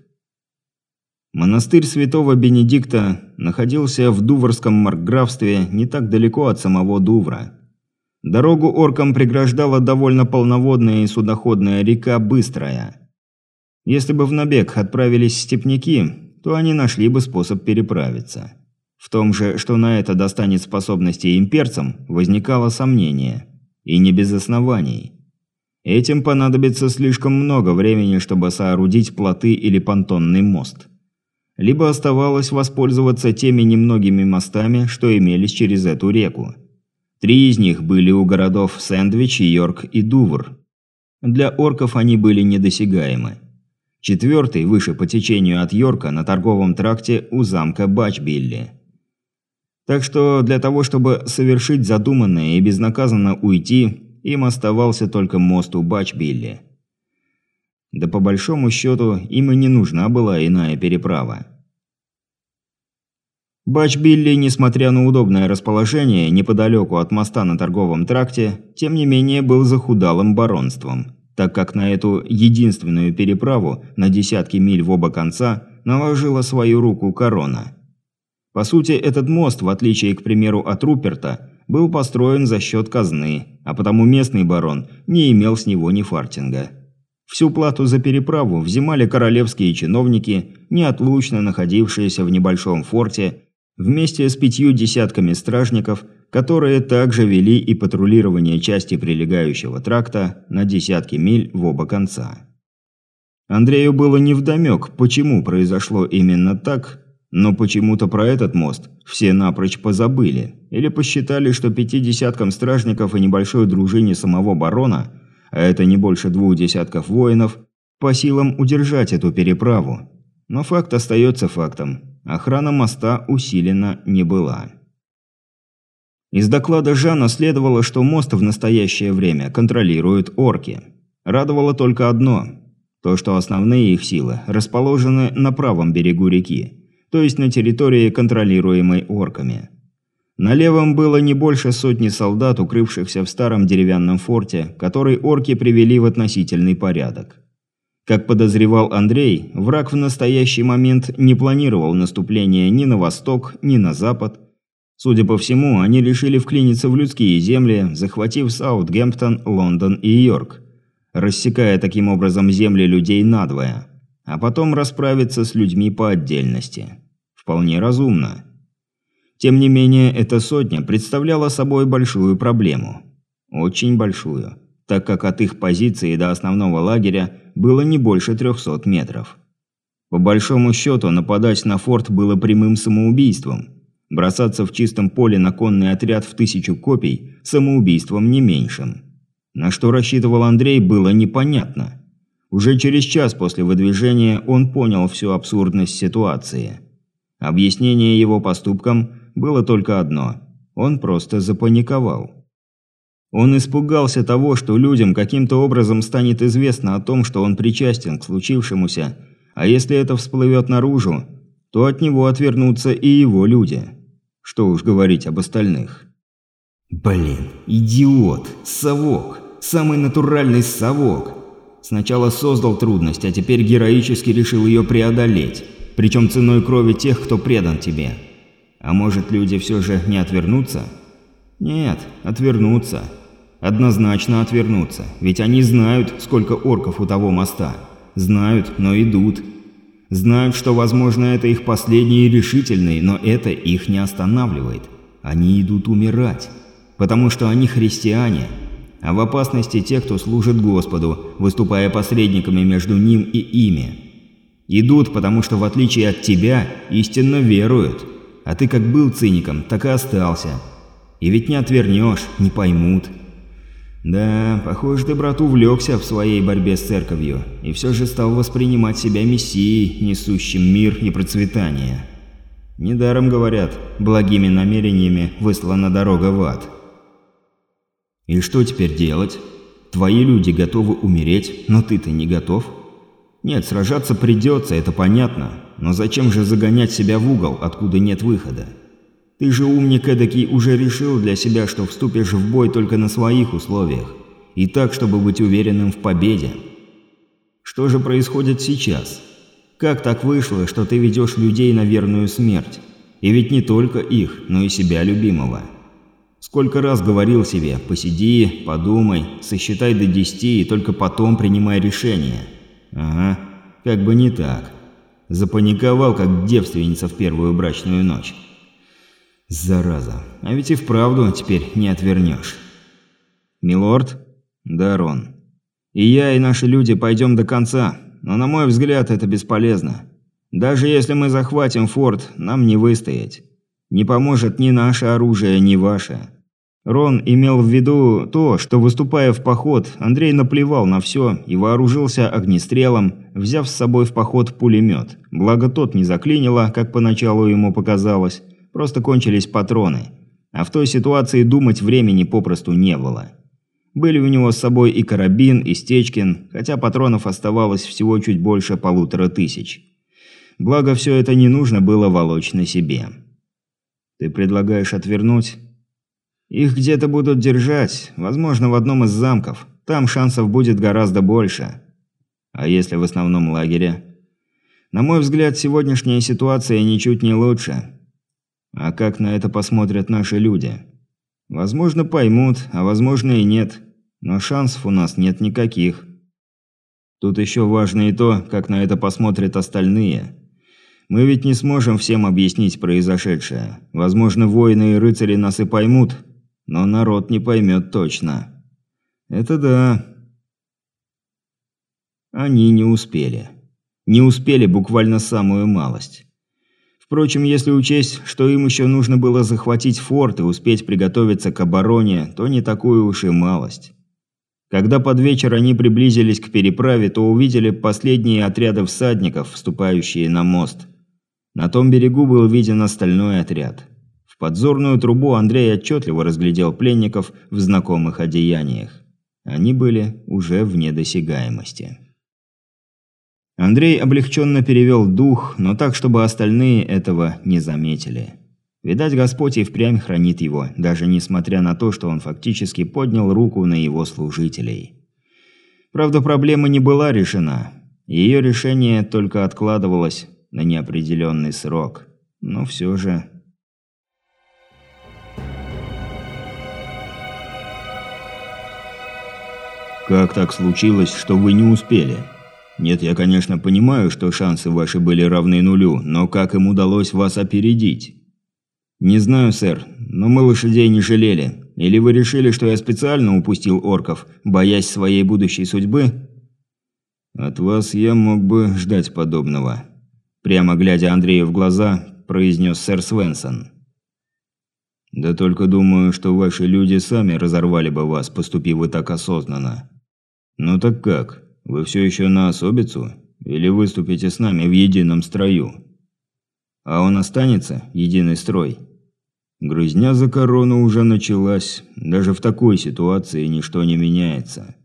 Монастырь святого Бенедикта находился в Дуврском маркграфстве не так далеко от самого Дувра. Дорогу оркам преграждала довольно полноводная и судоходная река Быстрая. Если бы в набег отправились степняки, то они нашли бы способ переправиться. В том же, что на это достанет способности имперцам, возникало сомнение. И не без оснований. Этим понадобится слишком много времени, чтобы соорудить плоты или понтонный мост. Либо оставалось воспользоваться теми немногими мостами, что имелись через эту реку. Три из них были у городов Сэндвич, Йорк и Дувр. Для орков они были недосягаемы. Четвертый выше по течению от Йорка на торговом тракте у замка Бачбилли. Так что для того, чтобы совершить задуманное и безнаказанно уйти, им оставался только мост у Бачбилли. Да по большому счету им и не нужна была иная переправа. Бачбилли, несмотря на удобное расположение неподалеку от моста на торговом тракте, тем не менее был захудалым баронством – так как на эту единственную переправу на десятки миль в оба конца наложила свою руку корона. По сути, этот мост, в отличие, к примеру, от Руперта, был построен за счет казны, а потому местный барон не имел с него ни фартинга. Всю плату за переправу взимали королевские чиновники, неотлучно находившиеся в небольшом форте, вместе с пятью десятками стражников, которые также вели и патрулирование части прилегающего тракта на десятки миль в оба конца. Андрею было невдомек, почему произошло именно так, но почему-то про этот мост все напрочь позабыли или посчитали, что пяти десяткам стражников и небольшой дружине самого барона – а это не больше двух десятков воинов, по силам удержать эту переправу. Но факт остается фактом. Охрана моста усилена не была. Из доклада Жана следовало, что мост в настоящее время контролируют орки. Радовало только одно – то, что основные их силы расположены на правом берегу реки, то есть на территории, контролируемой орками. На левом было не больше сотни солдат, укрывшихся в старом деревянном форте, который орки привели в относительный порядок. Как подозревал Андрей, враг в настоящий момент не планировал наступление ни на восток, ни на запад. Судя по всему, они решили вклиниться в людские земли, захватив Саутгемптон, Лондон и Йорк, рассекая таким образом земли людей надвое, а потом расправиться с людьми по отдельности. Вполне разумно. Тем не менее, эта сотня представляла собой большую проблему. Очень большую, так как от их позиции до основного лагеря было не больше 300 метров. По большому счету, нападать на форт было прямым самоубийством. Бросаться в чистом поле на конный отряд в тысячу копий – самоубийством не меньшим. На что рассчитывал Андрей, было непонятно. Уже через час после выдвижения он понял всю абсурдность ситуации. Объяснение его поступкам было только одно – он просто запаниковал. Он испугался того, что людям каким-то образом станет известно о том, что он причастен к случившемуся, а если это всплывет наружу, то от него отвернутся и его люди. Что уж говорить об остальных. Блин, идиот, совок, самый натуральный совок. Сначала создал трудность, а теперь героически решил ее преодолеть, причем ценой крови тех, кто предан тебе. А может, люди все же не отвернутся? Нет, отвернутся. Однозначно отвернутся, ведь они знают, сколько орков у того моста. Знают, но идут. Знают, что, возможно, это их последний и решительный, но это их не останавливает. Они идут умирать, потому что они христиане, а в опасности те, кто служит Господу, выступая посредниками между ним и ими. Идут, потому что, в отличие от тебя, истинно веруют – а ты как был циником, так и остался. И ведь не отвернешь, не поймут. Да, похоже, ты, брат, увлекся в своей борьбе с церковью, и все же стал воспринимать себя мессией, несущим мир и процветание. Недаром говорят, благими намерениями выслана дорога в ад. И что теперь делать? Твои люди готовы умереть, но ты-то не готов? Нет, сражаться придется, это понятно. Но зачем же загонять себя в угол, откуда нет выхода? Ты же умник эдакий уже решил для себя, что вступишь в бой только на своих условиях. И так, чтобы быть уверенным в победе. Что же происходит сейчас? Как так вышло, что ты ведешь людей на верную смерть? И ведь не только их, но и себя любимого. Сколько раз говорил себе «посиди, подумай, сосчитай до десяти и только потом принимай решение». Ага, как бы не так. Запаниковал, как девственница в первую брачную ночь. Зараза, а ведь и вправду теперь не отвернешь. Милорд? Да, Рон. И я, и наши люди пойдем до конца, но на мой взгляд это бесполезно. Даже если мы захватим форт, нам не выстоять. Не поможет ни наше оружие, ни ваше. Рон имел в виду то, что, выступая в поход, Андрей наплевал на все и вооружился огнестрелом, взяв с собой в поход пулемет. Благо тот не заклинило, как поначалу ему показалось, просто кончились патроны. А в той ситуации думать времени попросту не было. Были у него с собой и карабин, и Стечкин, хотя патронов оставалось всего чуть больше полутора тысяч. Благо все это не нужно было волочь на себе. «Ты предлагаешь отвернуть?» Их где-то будут держать, возможно, в одном из замков. Там шансов будет гораздо больше. А если в основном лагере? На мой взгляд, сегодняшняя ситуация ничуть не лучше. А как на это посмотрят наши люди? Возможно, поймут, а возможно и нет. Но шансов у нас нет никаких. Тут еще важно и то, как на это посмотрят остальные. Мы ведь не сможем всем объяснить произошедшее. Возможно, воины и рыцари нас и поймут, но народ не поймет точно. Это да. Они не успели. Не успели буквально самую малость. Впрочем, если учесть, что им еще нужно было захватить форт и успеть приготовиться к обороне, то не такую уж и малость. Когда под вечер они приблизились к переправе, то увидели последние отряды всадников, вступающие на мост. На том берегу был виден остальной отряд. В подзорную трубу Андрей отчетливо разглядел пленников в знакомых одеяниях. Они были уже вне досягаемости. Андрей облегченно перевел дух, но так, чтобы остальные этого не заметили. Видать, Господь и впрямь хранит его, даже несмотря на то, что он фактически поднял руку на его служителей. Правда, проблема не была решена. Ее решение только откладывалось на неопределенный срок. Но все же... «Как так случилось, что вы не успели?» «Нет, я, конечно, понимаю, что шансы ваши были равны нулю, но как им удалось вас опередить?» «Не знаю, сэр, но мы лошадей не жалели. Или вы решили, что я специально упустил орков, боясь своей будущей судьбы?» «От вас я мог бы ждать подобного», – прямо глядя Андрею в глаза, произнес сэр Свенсон. «Да только думаю, что ваши люди сами разорвали бы вас, поступив вы так осознанно. Ну так как, вы все еще на особицу? Или выступите с нами в едином строю?» «А он останется, единый строй?» Грызня за корону уже началась. Даже в такой ситуации ничто не меняется.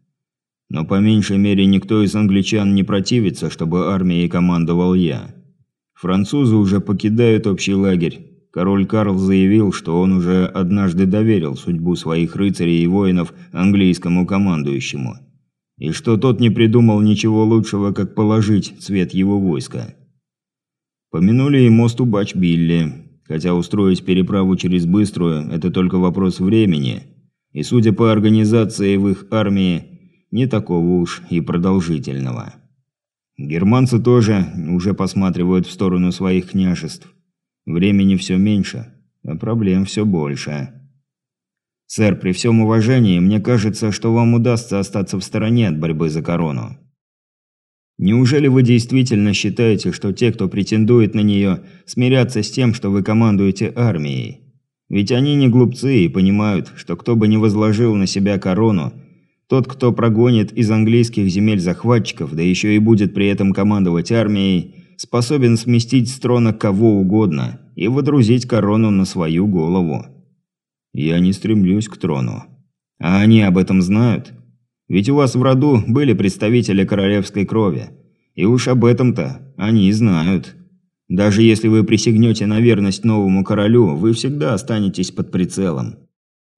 Но по меньшей мере никто из англичан не противится, чтобы армией командовал я. Французы уже покидают общий лагерь. Король Карл заявил, что он уже однажды доверил судьбу своих рыцарей и воинов английскому командующему. И что тот не придумал ничего лучшего, как положить цвет его войска. Помянули и мост у Бач-Билли. Хотя устроить переправу через Быструю – это только вопрос времени. И судя по организации в их армии, не такого уж и продолжительного. Германцы тоже уже посматривают в сторону своих княжеств. Времени все меньше, а проблем все больше. Сэр, при всем уважении, мне кажется, что вам удастся остаться в стороне от борьбы за корону. Неужели вы действительно считаете, что те, кто претендует на нее, смирятся с тем, что вы командуете армией? Ведь они не глупцы и понимают, что кто бы ни возложил на себя корону, тот, кто прогонит из английских земель захватчиков, да еще и будет при этом командовать армией, способен сместить с трона кого угодно и водрузить корону на свою голову. Я не стремлюсь к трону. А они об этом знают? Ведь у вас в роду были представители королевской крови. И уж об этом-то они знают. Даже если вы присягнете на верность новому королю, вы всегда останетесь под прицелом.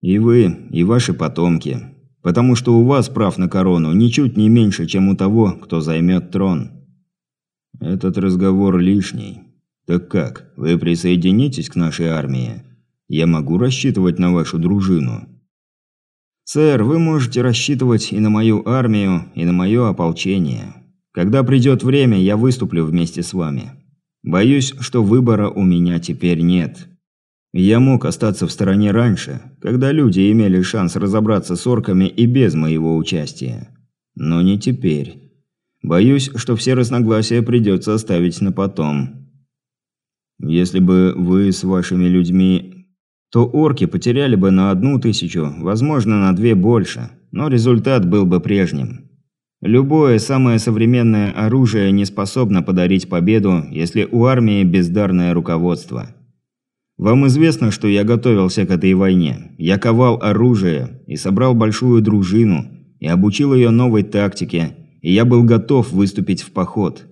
И вы, и ваши потомки. Потому что у вас прав на корону ничуть не меньше, чем у того, кто займет трон. Этот разговор лишний. Так как, вы присоединитесь к нашей армии? Я могу рассчитывать на вашу дружину?» «Сэр, вы можете рассчитывать и на мою армию, и на мое ополчение. Когда придет время, я выступлю вместе с вами. Боюсь, что выбора у меня теперь нет. Я мог остаться в стороне раньше, когда люди имели шанс разобраться с орками и без моего участия. Но не теперь. Боюсь, что все разногласия придется оставить на потом. Если бы вы с вашими людьми то орки потеряли бы на одну тысячу, возможно, на две больше, но результат был бы прежним. Любое самое современное оружие не способно подарить победу, если у армии бездарное руководство. Вам известно, что я готовился к этой войне. Я ковал оружие и собрал большую дружину, и обучил ее новой тактике, и я был готов выступить в поход.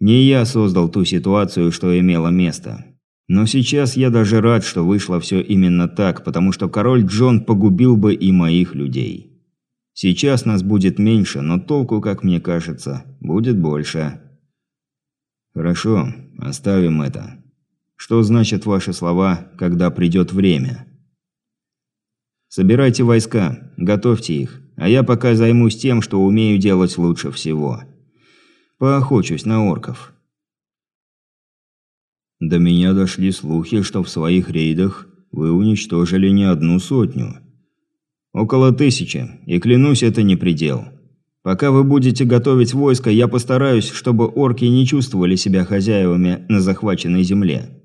Не я создал ту ситуацию, что имело место. Но сейчас я даже рад, что вышло все именно так, потому что король Джон погубил бы и моих людей. Сейчас нас будет меньше, но толку, как мне кажется, будет больше. Хорошо, оставим это. Что значат ваши слова, когда придет время? Собирайте войска, готовьте их. а я пока займусь тем, что умею делать лучше всего. Поохочусь на орков. До меня дошли слухи, что в своих рейдах вы уничтожили не одну сотню. Около тысячи, и клянусь, это не предел. Пока вы будете готовить войско, я постараюсь, чтобы орки не чувствовали себя хозяевами на захваченной земле.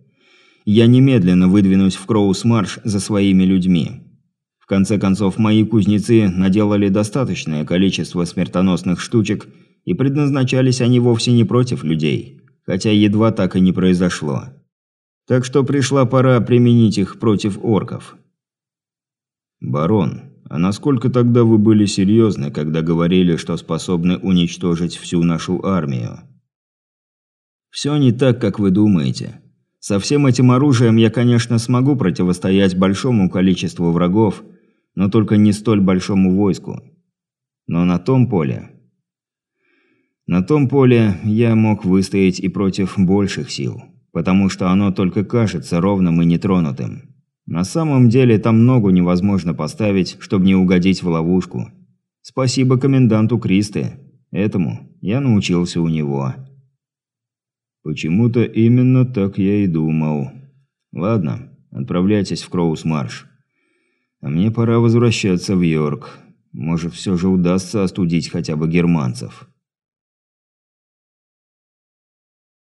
Я немедленно выдвинусь в Кроус-Марш за своими людьми. В конце концов, мои кузнецы наделали достаточное количество смертоносных штучек, и предназначались они вовсе не против людей, хотя едва так и не произошло. Так что пришла пора применить их против орков. «Барон, а насколько тогда вы были серьезны, когда говорили, что способны уничтожить всю нашу армию?» «Все не так, как вы думаете. Со всем этим оружием я, конечно, смогу противостоять большому количеству врагов, но только не столь большому войску. Но на том поле... На том поле я мог выстоять и против больших сил, потому что оно только кажется ровным и нетронутым. На самом деле там ногу невозможно поставить, чтобы не угодить в ловушку. Спасибо коменданту Кристе. Этому я научился у него. Почему-то именно так я и думал. Ладно, отправляйтесь в Кроус-Марш. А мне пора возвращаться в Йорк. Может, все же удастся остудить хотя бы германцев.